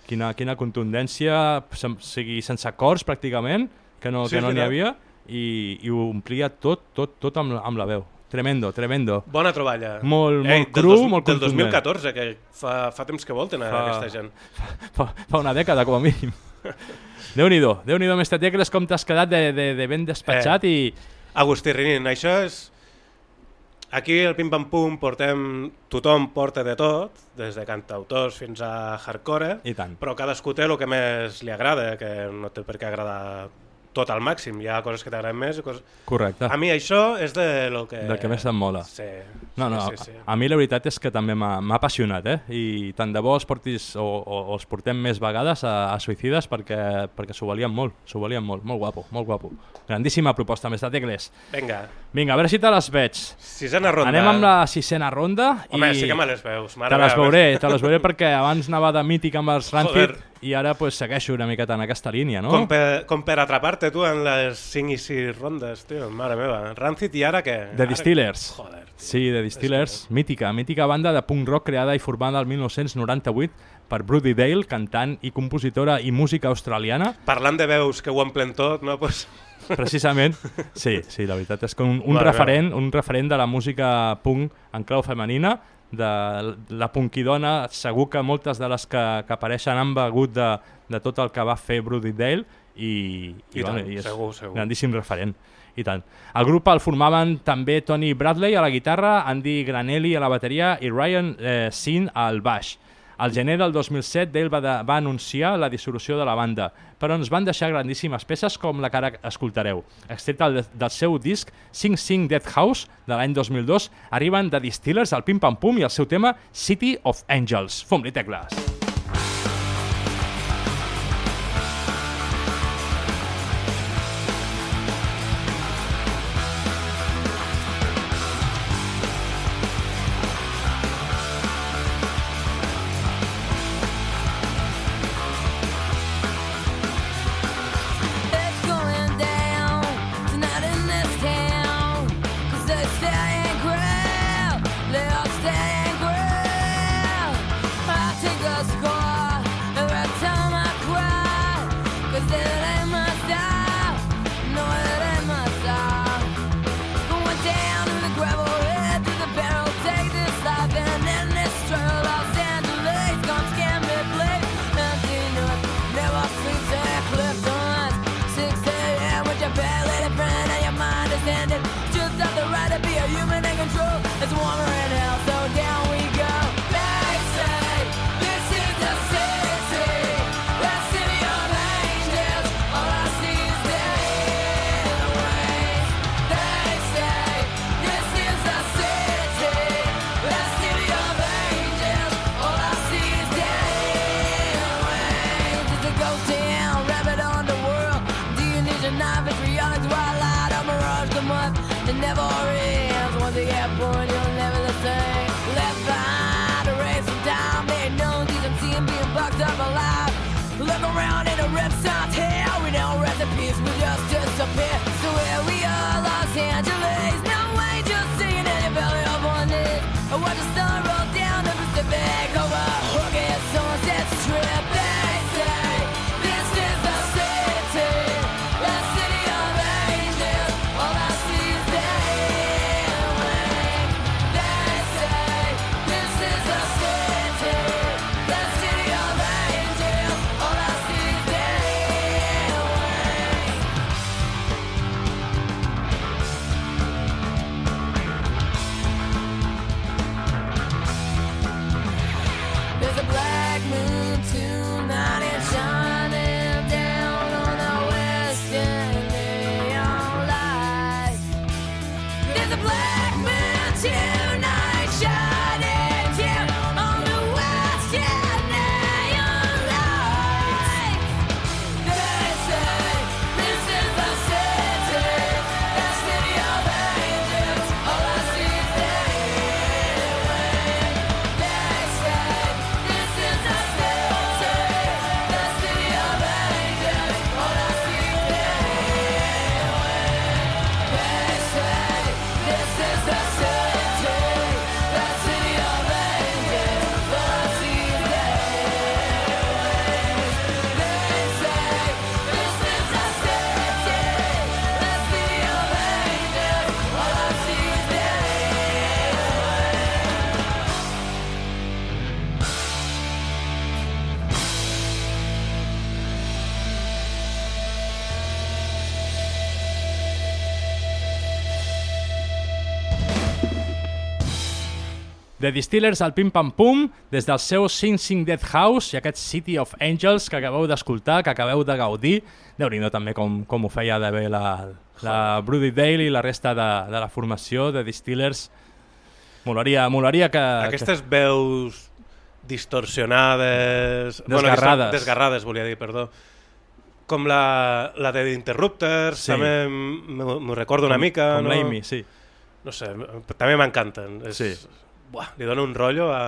Quina, quina contundència, sem- sigui, sense acords pràcticament, que no Sí, que no n'hi havia, i, i ho omplia tot, tot, tot amb, amb la veu. Tremendo, tremendo. Bona troballa. Molt, molt Ei, cru, dos- molt Del contundent. 2014, que fa, fa temps que volten a Fa- aquesta gent. Fa, fa una dècada, com a mínim. Déu-n'hi-do, Déu-n'hi-do, mestre Tecles, com t'has quedat de, de, de ben despatxat Eh, i... Agustí Rinin, això és... Aquí al Pim Pam Pum portem... Tothom porta de tot, des de cantautors fins a hardcore, I tant. però cadascú té el que més li agrada, que no té per què agradar tot al màxim. Hi ha coses que t'agraden més coses... Correcte. A mi això és de lo que... Del que més em mola. Sí, No, no, sí, sí, sí. A, a mi la veritat és que també m'ha apassionat, eh? I tant de bo els portis o, o, o els portem més vegades a, a Suïcides perquè, perquè s'ho valien molt, s'ho valien molt, molt guapo, molt guapo. Grandíssima proposta, més de Tecles. Vinga. Vinga, a veure si te les veig. Sisena ronda. Anem amb la sisena ronda. Home, i sí que me les veus, mare Te les veuré, te les veuré perquè abans anava de mític amb els Rancid Joder. I ara pues, segueixo una miqueta en aquesta línia, no? Com, per, com per atrapar-te tu en les 5 i 6 rondes, tio, mare meva. Rancid i ara què? The Ara- Distillers. Joder. Sí, The Distillers, mítica, mítica banda de punk rock creada i formada el 1998 per Brody Dale, cantant i compositora i música australiana. Parlant de veus que ho omplen tot, no? Pues... Precisament, sí, sí, la veritat és que un, un, referent, un referent de la música punk en clau femenina, de la punkidona, segur que moltes de les que, que apareixen han begut de, de tot el que va fer Brody Dale i, I tant, i és segur, segur. grandíssim referent. I tant. El grup el formaven també Tony Bradley a la guitarra, Andy Granelli a la bateria i Ryan eh, Sin al baix. Al gener del 2007, Dale va, de, va anunciar la dissolució de la banda, però ens van deixar grandíssimes peces com la que ara escoltareu. Extret del, del seu disc Sing Sing Death House de l'any 2002, arriben The Distillers, el Pim Pam Pum i el seu tema City of Angels. Fum-li tecles! The Distillers, el Pim Pam Pum, des del seu Sing Sing Death House i aquest City of Angels que acabeu d'escoltar, que acabeu de gaudir. déu nhi també com, com ho feia de bé la, la Brody Dale i la resta de, de la formació de Distillers. Molaria, molaria que... Aquestes veus distorsionades... Desgarrades. distor- desgarrades, volia dir, perdó. Com la, la de Interrupters, Sí. també m'ho m'ho recordo una Com- mica. com no? l'Amy, sí. No sé, també m'encanten. És Sí. Buah, li dona un rotllo a...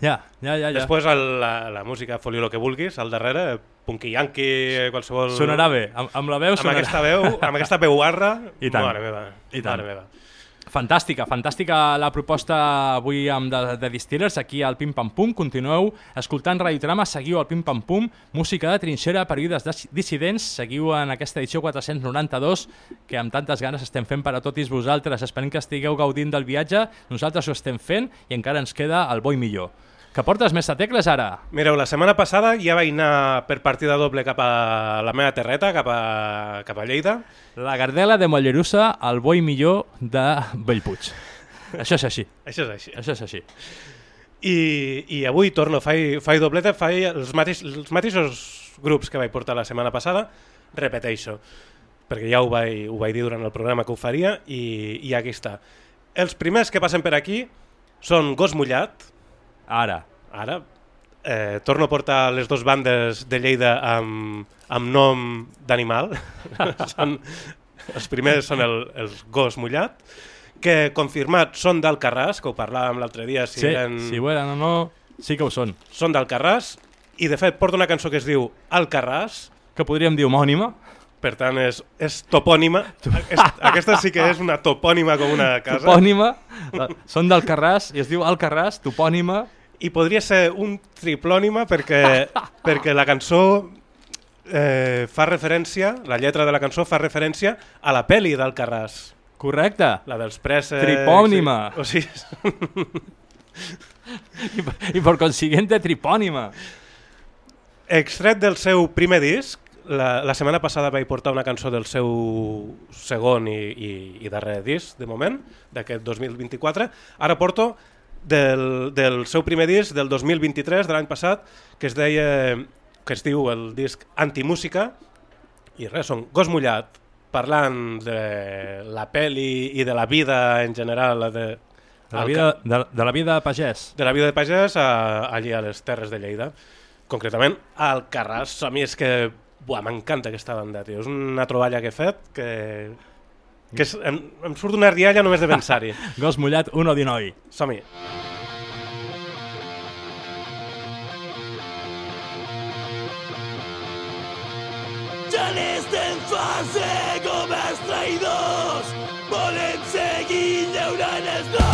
Ja, ja, ja. ja. Després el, la, la música, foli lo que vulguis, al darrere, punky yankee, qualsevol... Sonarà bé, amb, amb la veu amb sonarà. aquesta veu, amb aquesta veu barra, I tant. mare meva, I tant. mare meva. Fantàstica, fantàstica la proposta avui amb de, de Distillers aquí al Pim Pam Pum. Continueu escoltant Radiotrama, seguiu al Pim Pam Pum, música de trinxera, períodes dis- dissidents, seguiu en aquesta edició 492 que amb tantes ganes estem fent per a tots vosaltres. Esperem que estigueu gaudint del viatge, nosaltres ho estem fent i encara ens queda el bo i millor. Que portes més tecles ara? Mireu, la setmana passada ja vaig anar per partida doble cap a la meva terreta, cap a, cap a Lleida. La Gardela de Mollerussa, el bo i millor de Bellpuig. Això és així. Això és així. Això és així. I, i avui torno, faig, faig dobleta, faig els, mateix, els mateixos grups que vaig portar la setmana passada, repeteixo, perquè ja ho vaig, ho vaig dir durant el programa que ho faria, i, i aquí està. Els primers que passen per aquí són Gos Mullat. Ara. Ara. Eh, torno a portar les dues bandes de Lleida amb, amb nom d'animal. els primers són el, els Gos Mullat, que confirmat són d'Alcarràs, que ho parlàvem l'altre dia. Si Sí, eren... si ho eren o no, sí que ho són. Són d'Alcarràs, i de fet porta una cançó que es diu Alcarràs. Que podríem dir homònima. Per tant, és, és topònima. És, aquesta sí que és una topònima com una casa. Topònima. Són del Carràs i es diu Alcarràs, topònima. I podria ser un triplònima perquè, perquè la cançó eh, fa referència, la lletra de la cançó fa referència a la peli d'Alcarràs. Correcte. La dels presses... Tripònima. O sigui, I, per- I per consiguiente, tripònima. extret del seu primer disc, la, la setmana passada vaig portar una cançó del seu segon i, i, i darrer disc, de moment, d'aquest 2024. Ara porto del, del seu primer disc del 2023, de l'any passat, que es deia que es diu el disc Antimúsica, i res, són Gos Mullat, parlant de la peli i de la vida en general, de, De la vida de, de, la vida de pagès. de la vida de pagès a, allí a les Terres de Lleida. Concretament, al Carràs. A mi és que m'encanta aquesta banda, tio. És una troballa que he fet que, que és, em, em surt una rialla només de pensar-hi. Gos mullat, un odi noi. Som-hi. Ja n'estem fase com els traïdors. Volem seguir llaurant els nostres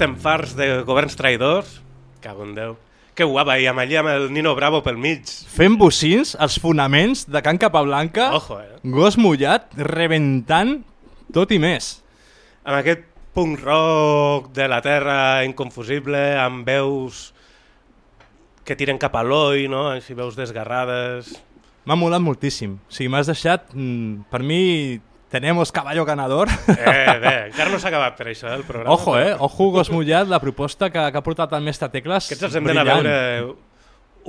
Ja n'estem farts de governs traïdors. Cago en Déu. Que guapa, i amb allà amb el Nino Bravo pel mig. Fent bocins, els fonaments de Can Capablanca, Ojo, eh? gos mullat, rebentant tot i més. Amb aquest punk rock de la terra inconfusible, amb veus que tiren cap a l'oi, no? Així veus desgarrades. M'ha molat moltíssim. O sigui, m'has deixat, mm, per mi, tenemos caballo ganador. Eh, bé, encara no s'ha acabat per això, eh, el programa. Ojo, eh? Ojo, gos mullat, la proposta que, que ha portat el mestre Tecles, Aquests els hem d'anar a veure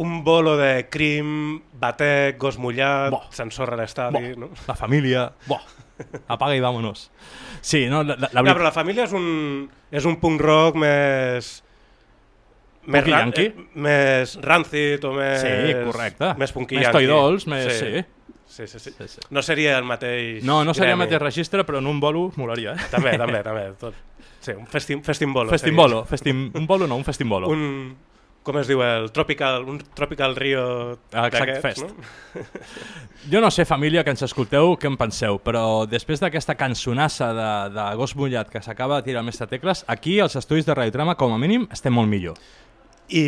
un bolo de crim, batec, gos mullat, s'ensorra l'estadi, no? La família... Bo, apaga i vámonos. Sí, no, la, la, la, No, però la família és un, és un punk rock més... Més, ran- eh, més rancid o més... Sí, correcte. Més punky Més yankee. toy dolls, més- sí. Sí, sí, sí. No seria el mateix... No, no seria el gremi. mateix registre, però en un bolo molaria. Eh? També, també, també. Tot. Sí, un festim, festimbolo. Festimbolo. Festim, un bolo no, un festimbolo. Un, com es diu, el Tropical, un Tropical Rio d'aquests, fest. no? Jo no sé, família, que ens escolteu, què en penseu, però després d'aquesta cançonassa de, de Gos Mullat que s'acaba de tirar el mestre Tecles, aquí, als estudis de Radiotrama, com a mínim, estem molt millor. I,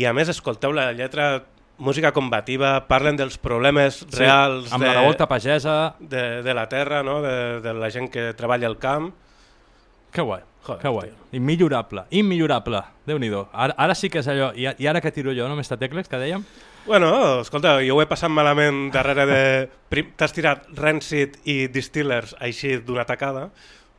I a més, escolteu la lletra música combativa, parlen dels problemes Sí, reals amb de, la revolta pagesa. de, de la terra, no? de, de la gent que treballa al camp. Que guai, Joder, que guai. Immillorable, immillorable. déu nhi ara, ara sí que és allò, i, i ara que tiro jo, no, mestre Tecles, que dèiem? Bueno, escolta, jo ho he passat malament darrere de... T'has tirat Rancid i Distillers així d'una tacada,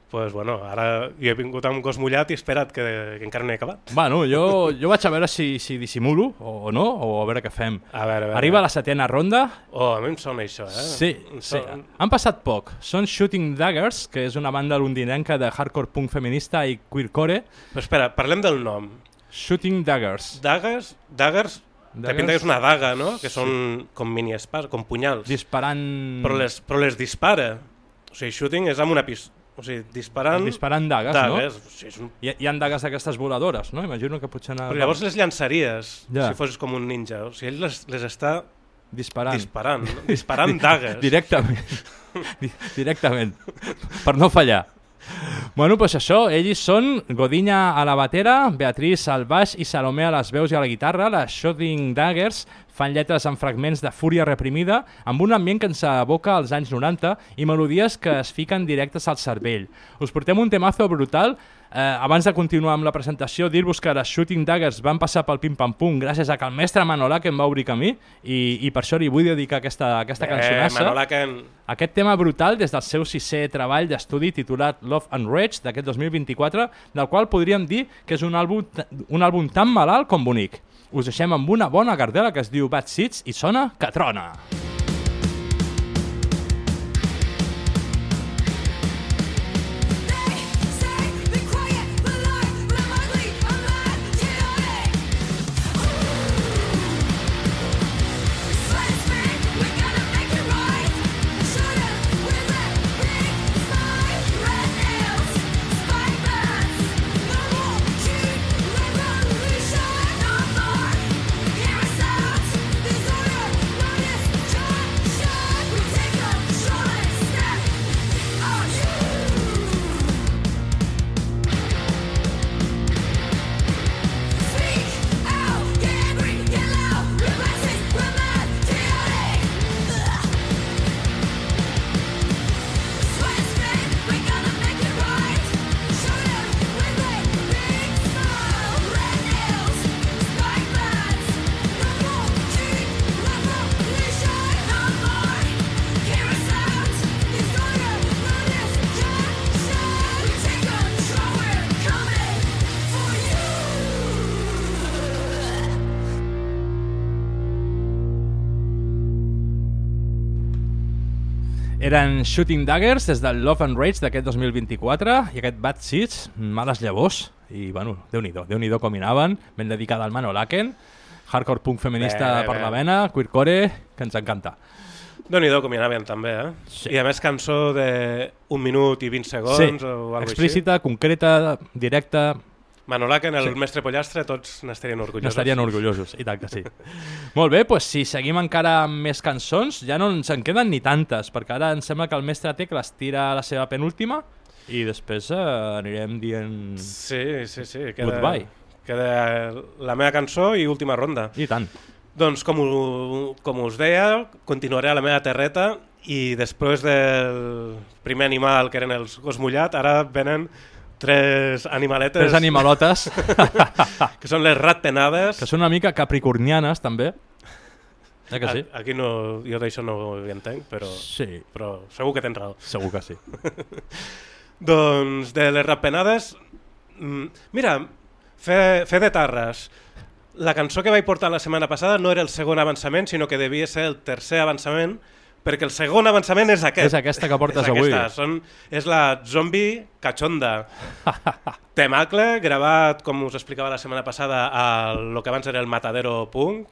pues bueno, ara jo he vingut amb gos mullat i espera't que, que encara no he acabat. Bueno, jo, jo vaig a veure si, si dissimulo o no, o a veure què fem. A veure, a veure. Arriba la setena ronda. Oh, a mi em sona això, eh? Sí, Em sí. sona- Han passat poc. Són Shooting Daggers, que és una banda londinenca de hardcore punk feminista i queercore. Però espera, parlem del nom. Shooting Daggers. Daggers, daggers, Daggers. pinta que és una daga, no? Que són com mini espars, com punyals. Disparant... Però les, però les dispara. O sigui, shooting és amb una pis... O sigui, disparant... Disparant dagues, dagues. no? O sigui, és un... Hi, hi ha dagues d'aquestes voladores, no? Imagino que potser... Anar... Però llavors les llançaries, Ja. si fossis com un ninja. O sigui, ell les, les està Disparant. disparant, no? disparant dagues. Directament. Di- Directament. per no fallar. Bueno, doncs això, ells són Godinya a la batera, Beatriz al baix i Salomé a les veus i a la guitarra, les Shooting Daggers fan lletres amb fragments de fúria reprimida, amb un ambient que ens aboca als anys 90 i melodies que es fiquen directes al cervell. Us portem un temazo brutal. Eh, abans de continuar amb la presentació, dir-vos que les Shooting Daggers van passar pel Pim Pam Pum gràcies a que el mestre Manolà que em va obrir camí i, i per això li vull dedicar aquesta, aquesta Eh, cançonassa. Manolà Ken. Aquest tema brutal des del seu sisè treball d'estudi titulat Love and Rage d'aquest 2024, del qual podríem dir que és un àlbum, un àlbum tan malalt com bonic. Us deixem amb una bona gardela que es diu Bad Seeds i sona que trona. Eren Shooting Daggers des del Love and Rage d'aquest 2024 i aquest Bad Seeds, males llavors. I bueno, déu-n'hi-do, déu nhi déu com hi anaven. Ben dedicada al Mano Laken, hardcore punk feminista Bé, bé, per la vena, queercore, que ens encanta. déu nhi com hi anaven també, eh? Sí. I a més cançó de un minut i 20 segons sí, o alguna explícita, concreta, directa... Manolaken, el Sí. mestre pollastre, tots n'estarien orgullosos. N'estarien orgullosos, i tant que sí. Molt bé, doncs si seguim encara amb més cançons, ja no ens en queden ni tantes, perquè ara em sembla que el mestre Tec les tira a la seva penúltima i després eh, anirem dient Sí, sí, sí. Queda, goodbye. Queda la meva cançó i última ronda. I tant. Doncs com, u- com us deia, continuaré a la meva terreta i després del primer animal que eren els gos mullat, ara venen tres animaletes... Tres animalotes. que són les ratpenades. Que són una mica capricornianes, també. Eh que sí? A- Aquí no, jo d'això no ho entenc, però, Sí. però segur que tens raó. Segur que sí. doncs de les rappenades, mm, mira, fe, fe de tarres. La cançó que vaig portar la setmana passada no era el segon avançament, sinó que devia ser el tercer avançament, perquè el segon avançament és aquest. És aquesta que portes és avui. Aquesta. Són, és la Zombie Cachonda. Temacle, gravat, com us explicava la setmana passada, a lo que abans era el Matadero Punk,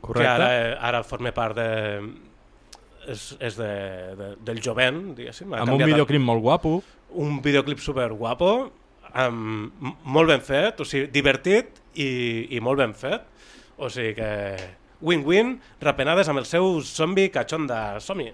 Correcte. que ara, ara forma part de... És, és de, de, del jovent, diguéssim. Ha Amb un videoclip molt guapo. un videoclip super guapo, amb, molt ben fet, o sigui, divertit i, i molt ben fet. O sigui que win-win, rapenades amb el seu zombi cachonda. Som-hi!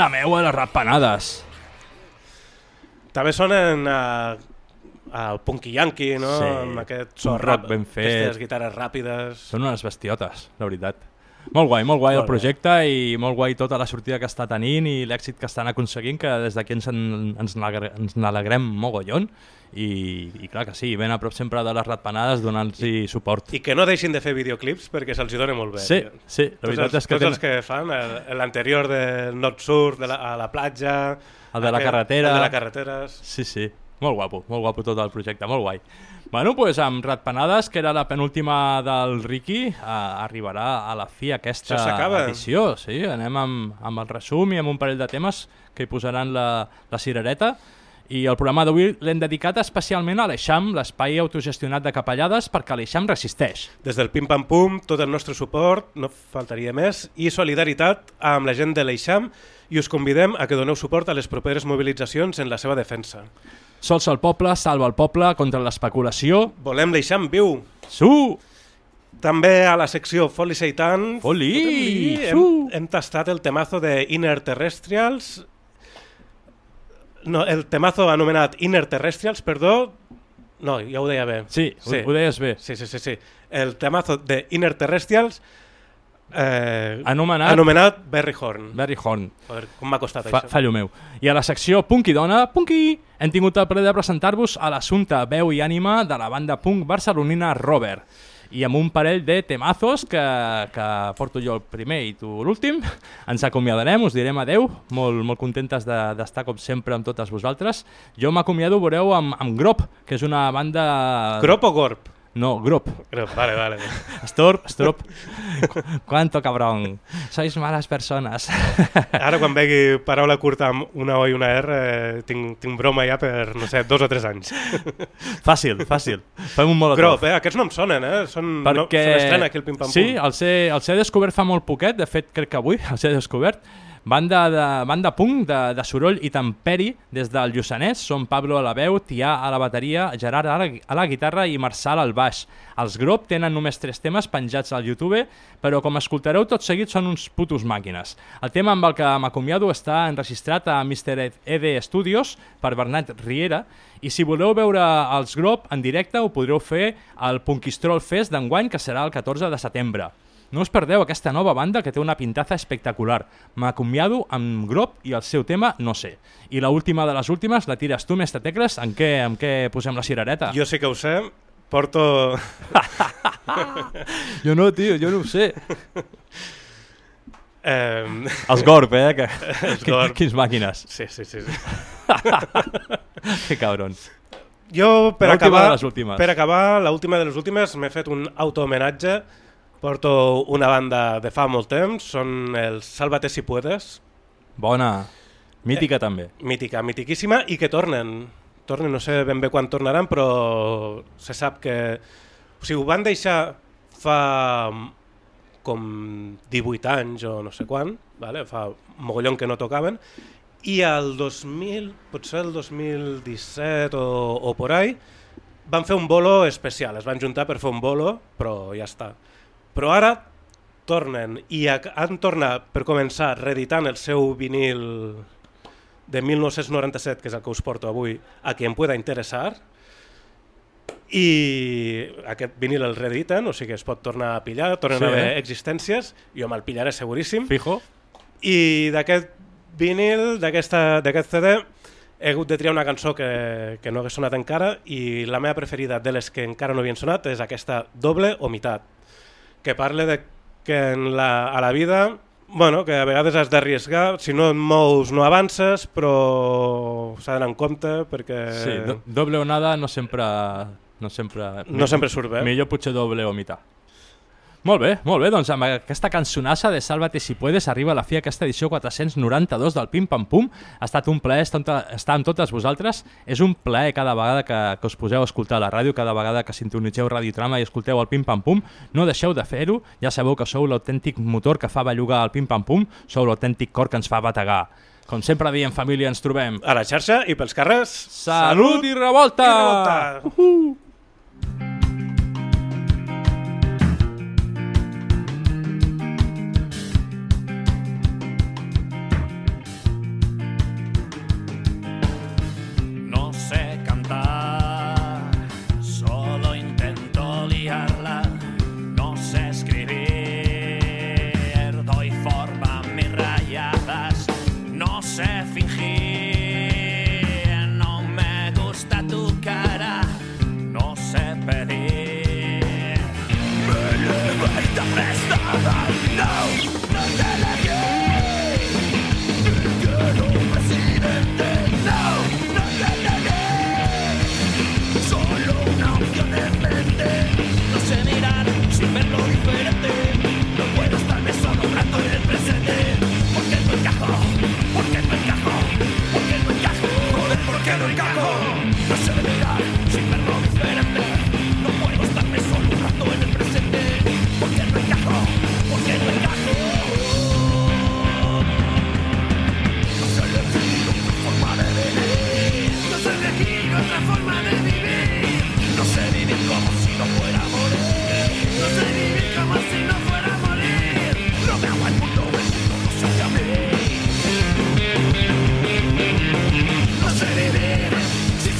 Mare meua, les ratpenades. També sonen al Punky Yankee, no? Sí, Amb aquest so rock rap, ben fet. Aquestes guitarres ràpides. Són unes bestiotes, la veritat. Molt guai, molt guai Molt el bé. projecte i molt guai tota la sortida que està tenint i l'èxit que estan aconseguint, que des d'aquí ens, en, ens, ens n'alegrem mogollon i, i clar que sí, ben a prop sempre de les ratpenades donant-los suport. I que no deixin de fer videoclips perquè se'ls dona molt bé. Sí, tio. sí, la Tots veritat els, és que Tots tenen- els que fan, el- l'anterior de Not Surf, de la, a la platja... El de la aquest- carretera. El de la carretera. Sí, sí. Molt guapo, molt guapo tot el projecte, molt guai. Bueno, doncs amb Ratpenades, que era la penúltima del Ricky, eh, arribarà a la fi aquesta edició. Sí, anem amb, amb el resum i amb un parell de temes que hi posaran la, la cirereta. I el programa d'avui l'hem dedicat especialment a l'Eixam, l'espai autogestionat de Capellades, perquè l'Eixam resisteix. Des del Pim Pam Pum, tot el nostre suport, no faltaria més, i solidaritat amb la gent de l'Eixam i us convidem a que doneu suport a les properes mobilitzacions en la seva defensa. Sols el poble salva el poble contra l'especulació. Volem l'Eixam viu! Su! També a la secció Foli Seitan Foli! hem, hem tastat el temazo de Inner Terrestrials no, el temazo anomenat Inner Terrestrials, perdó no, ja ho deia bé Sí, ho- ho deies bé. sí, sí, sí, sí. el temazo de Inner Terrestrials eh, Anomenat- anomenat Berry Horn Berry Horn. Joder, com m'ha costat Fa, això fallo meu. I a la secció Punky Dona, Punky, hem tingut el plaer de presentar-vos a l'assumpte veu i ànima de la banda punk barcelonina Robert. I amb un parell de temazos que, que porto jo el primer i tu l'últim, ens acomiadarem, us direm adeu, molt, molt contentes de- d'estar com sempre amb totes vosaltres. Jo m'acomiado, veureu, amb, amb Grop, que és una banda... Grop o Gorp? No, Grop. Grop, vale, vale. Storp, Strop. Cuánto cabrón. Sois malas personas. Ara quan vegi paraula curta amb una O i una R eh, tinc, tinc broma ja per, no sé, dos o tres anys. Fàcil, fàcil. Fem un molotov. Grop, eh? Aquests no em sonen, eh? Són, no, Perquè... són estrena aquí el Pim Pam sí, els he, els he descobert fa molt poquet, de fet crec que avui els he descobert. Banda de, banda punk de, de soroll i temperi des del Lluçanès, són Pablo a la veu, Tià a la bateria, Gerard a la, a la guitarra i Marçal al baix. Els Grop tenen només tres temes penjats al YouTube, però com escoltareu tot seguit són uns putos màquines. El tema amb el que m'acomiado està enregistrat a Mr. ED Studios per Bernat Riera i si voleu veure els Grop en directe ho podreu fer al Punkistrol Fest d'enguany que serà el 14 de setembre. No us perdeu aquesta nova banda que té una pintaza espectacular. M'acomiado amb Grop i el seu tema No sé. I la última de les últimes la tires tu, mestre Tecles, en què, en què posem la cirereta? Jo sí que ho sé, porto... jo no, tio, jo no ho sé. Eh... Els Gorp, eh? Que, Els Gorp. Quins màquines. Sí, sí, sí. sí. que cabrons. Jo, per acabar, per acabar, l'última de les últimes, m'he fet un autohomenatge. Porto una banda de fa molt temps, són els Sálvate si puedes. Bona. Mítica també. Mítica, mitiquíssima, i que tornen. Tornen, no sé ben bé quan tornaran, però se sap que... O sigui, ho van deixar fa com 18 anys o no sé quan, vale? fa mogollon que no tocaven, i el 2000, potser el 2017 o, o por ahí, van fer un bolo especial, es van juntar per fer un bolo, però ja està. Però ara tornen i ha- han tornat, per començar, reeditant el seu vinil de 1997, que és el que us porto avui, a qui em pueda interessar, i aquest vinil el reediten, o sigui que es pot tornar a pillar, tornen Sí, a haver eh? existències, jo me'l pillaré seguríssim. Fijo. I d'aquest vinil, d'aquest CD, he hagut de triar una cançó que, que no hagués sonat encara i la meva preferida de les que encara no havien sonat és aquesta Doble o Mitat, que parla de que en la, a la vida bueno, que a vegades has d'arriesgar, si no et mous no avances, però s'ha d'anar en compte perquè... Sí, do, doble o nada no sempre... No sempre, No sempre surt bé. Millor potser doble o mitad. Molt bé, molt bé, doncs amb aquesta cançonassa de Sálvate si puedes arriba a la fi aquesta edició 492 del Pim Pam Pum. Ha estat un plaer estar, amb- totes vosaltres. És un plaer cada vegada que, que us poseu a escoltar la ràdio, cada vegada que sintonitzeu Radiotrama i escolteu el Pim Pam Pum. No deixeu de fer-ho, ja sabeu que sou l'autèntic motor que fa bellugar el Pim Pam Pum, sou l'autèntic cor que ens fa bategar. Com sempre diem, família, ens trobem. A la xarxa i pels carrers. Salut i revolta! I revolta! Uh -huh. no No se me verá, soy perro diferente No puedo estarme solo un rato en el presente. Porque no encajo, porque no encajo No sé elegir otra forma de vivir. No sé elegir otra forma de vivir. No sé vivir como si no fuera morir. No sé vivir como si no fuera No sé vivir si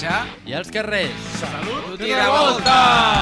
Radiotrama? .cat A la xarxa I als carrers. Salut i revolta!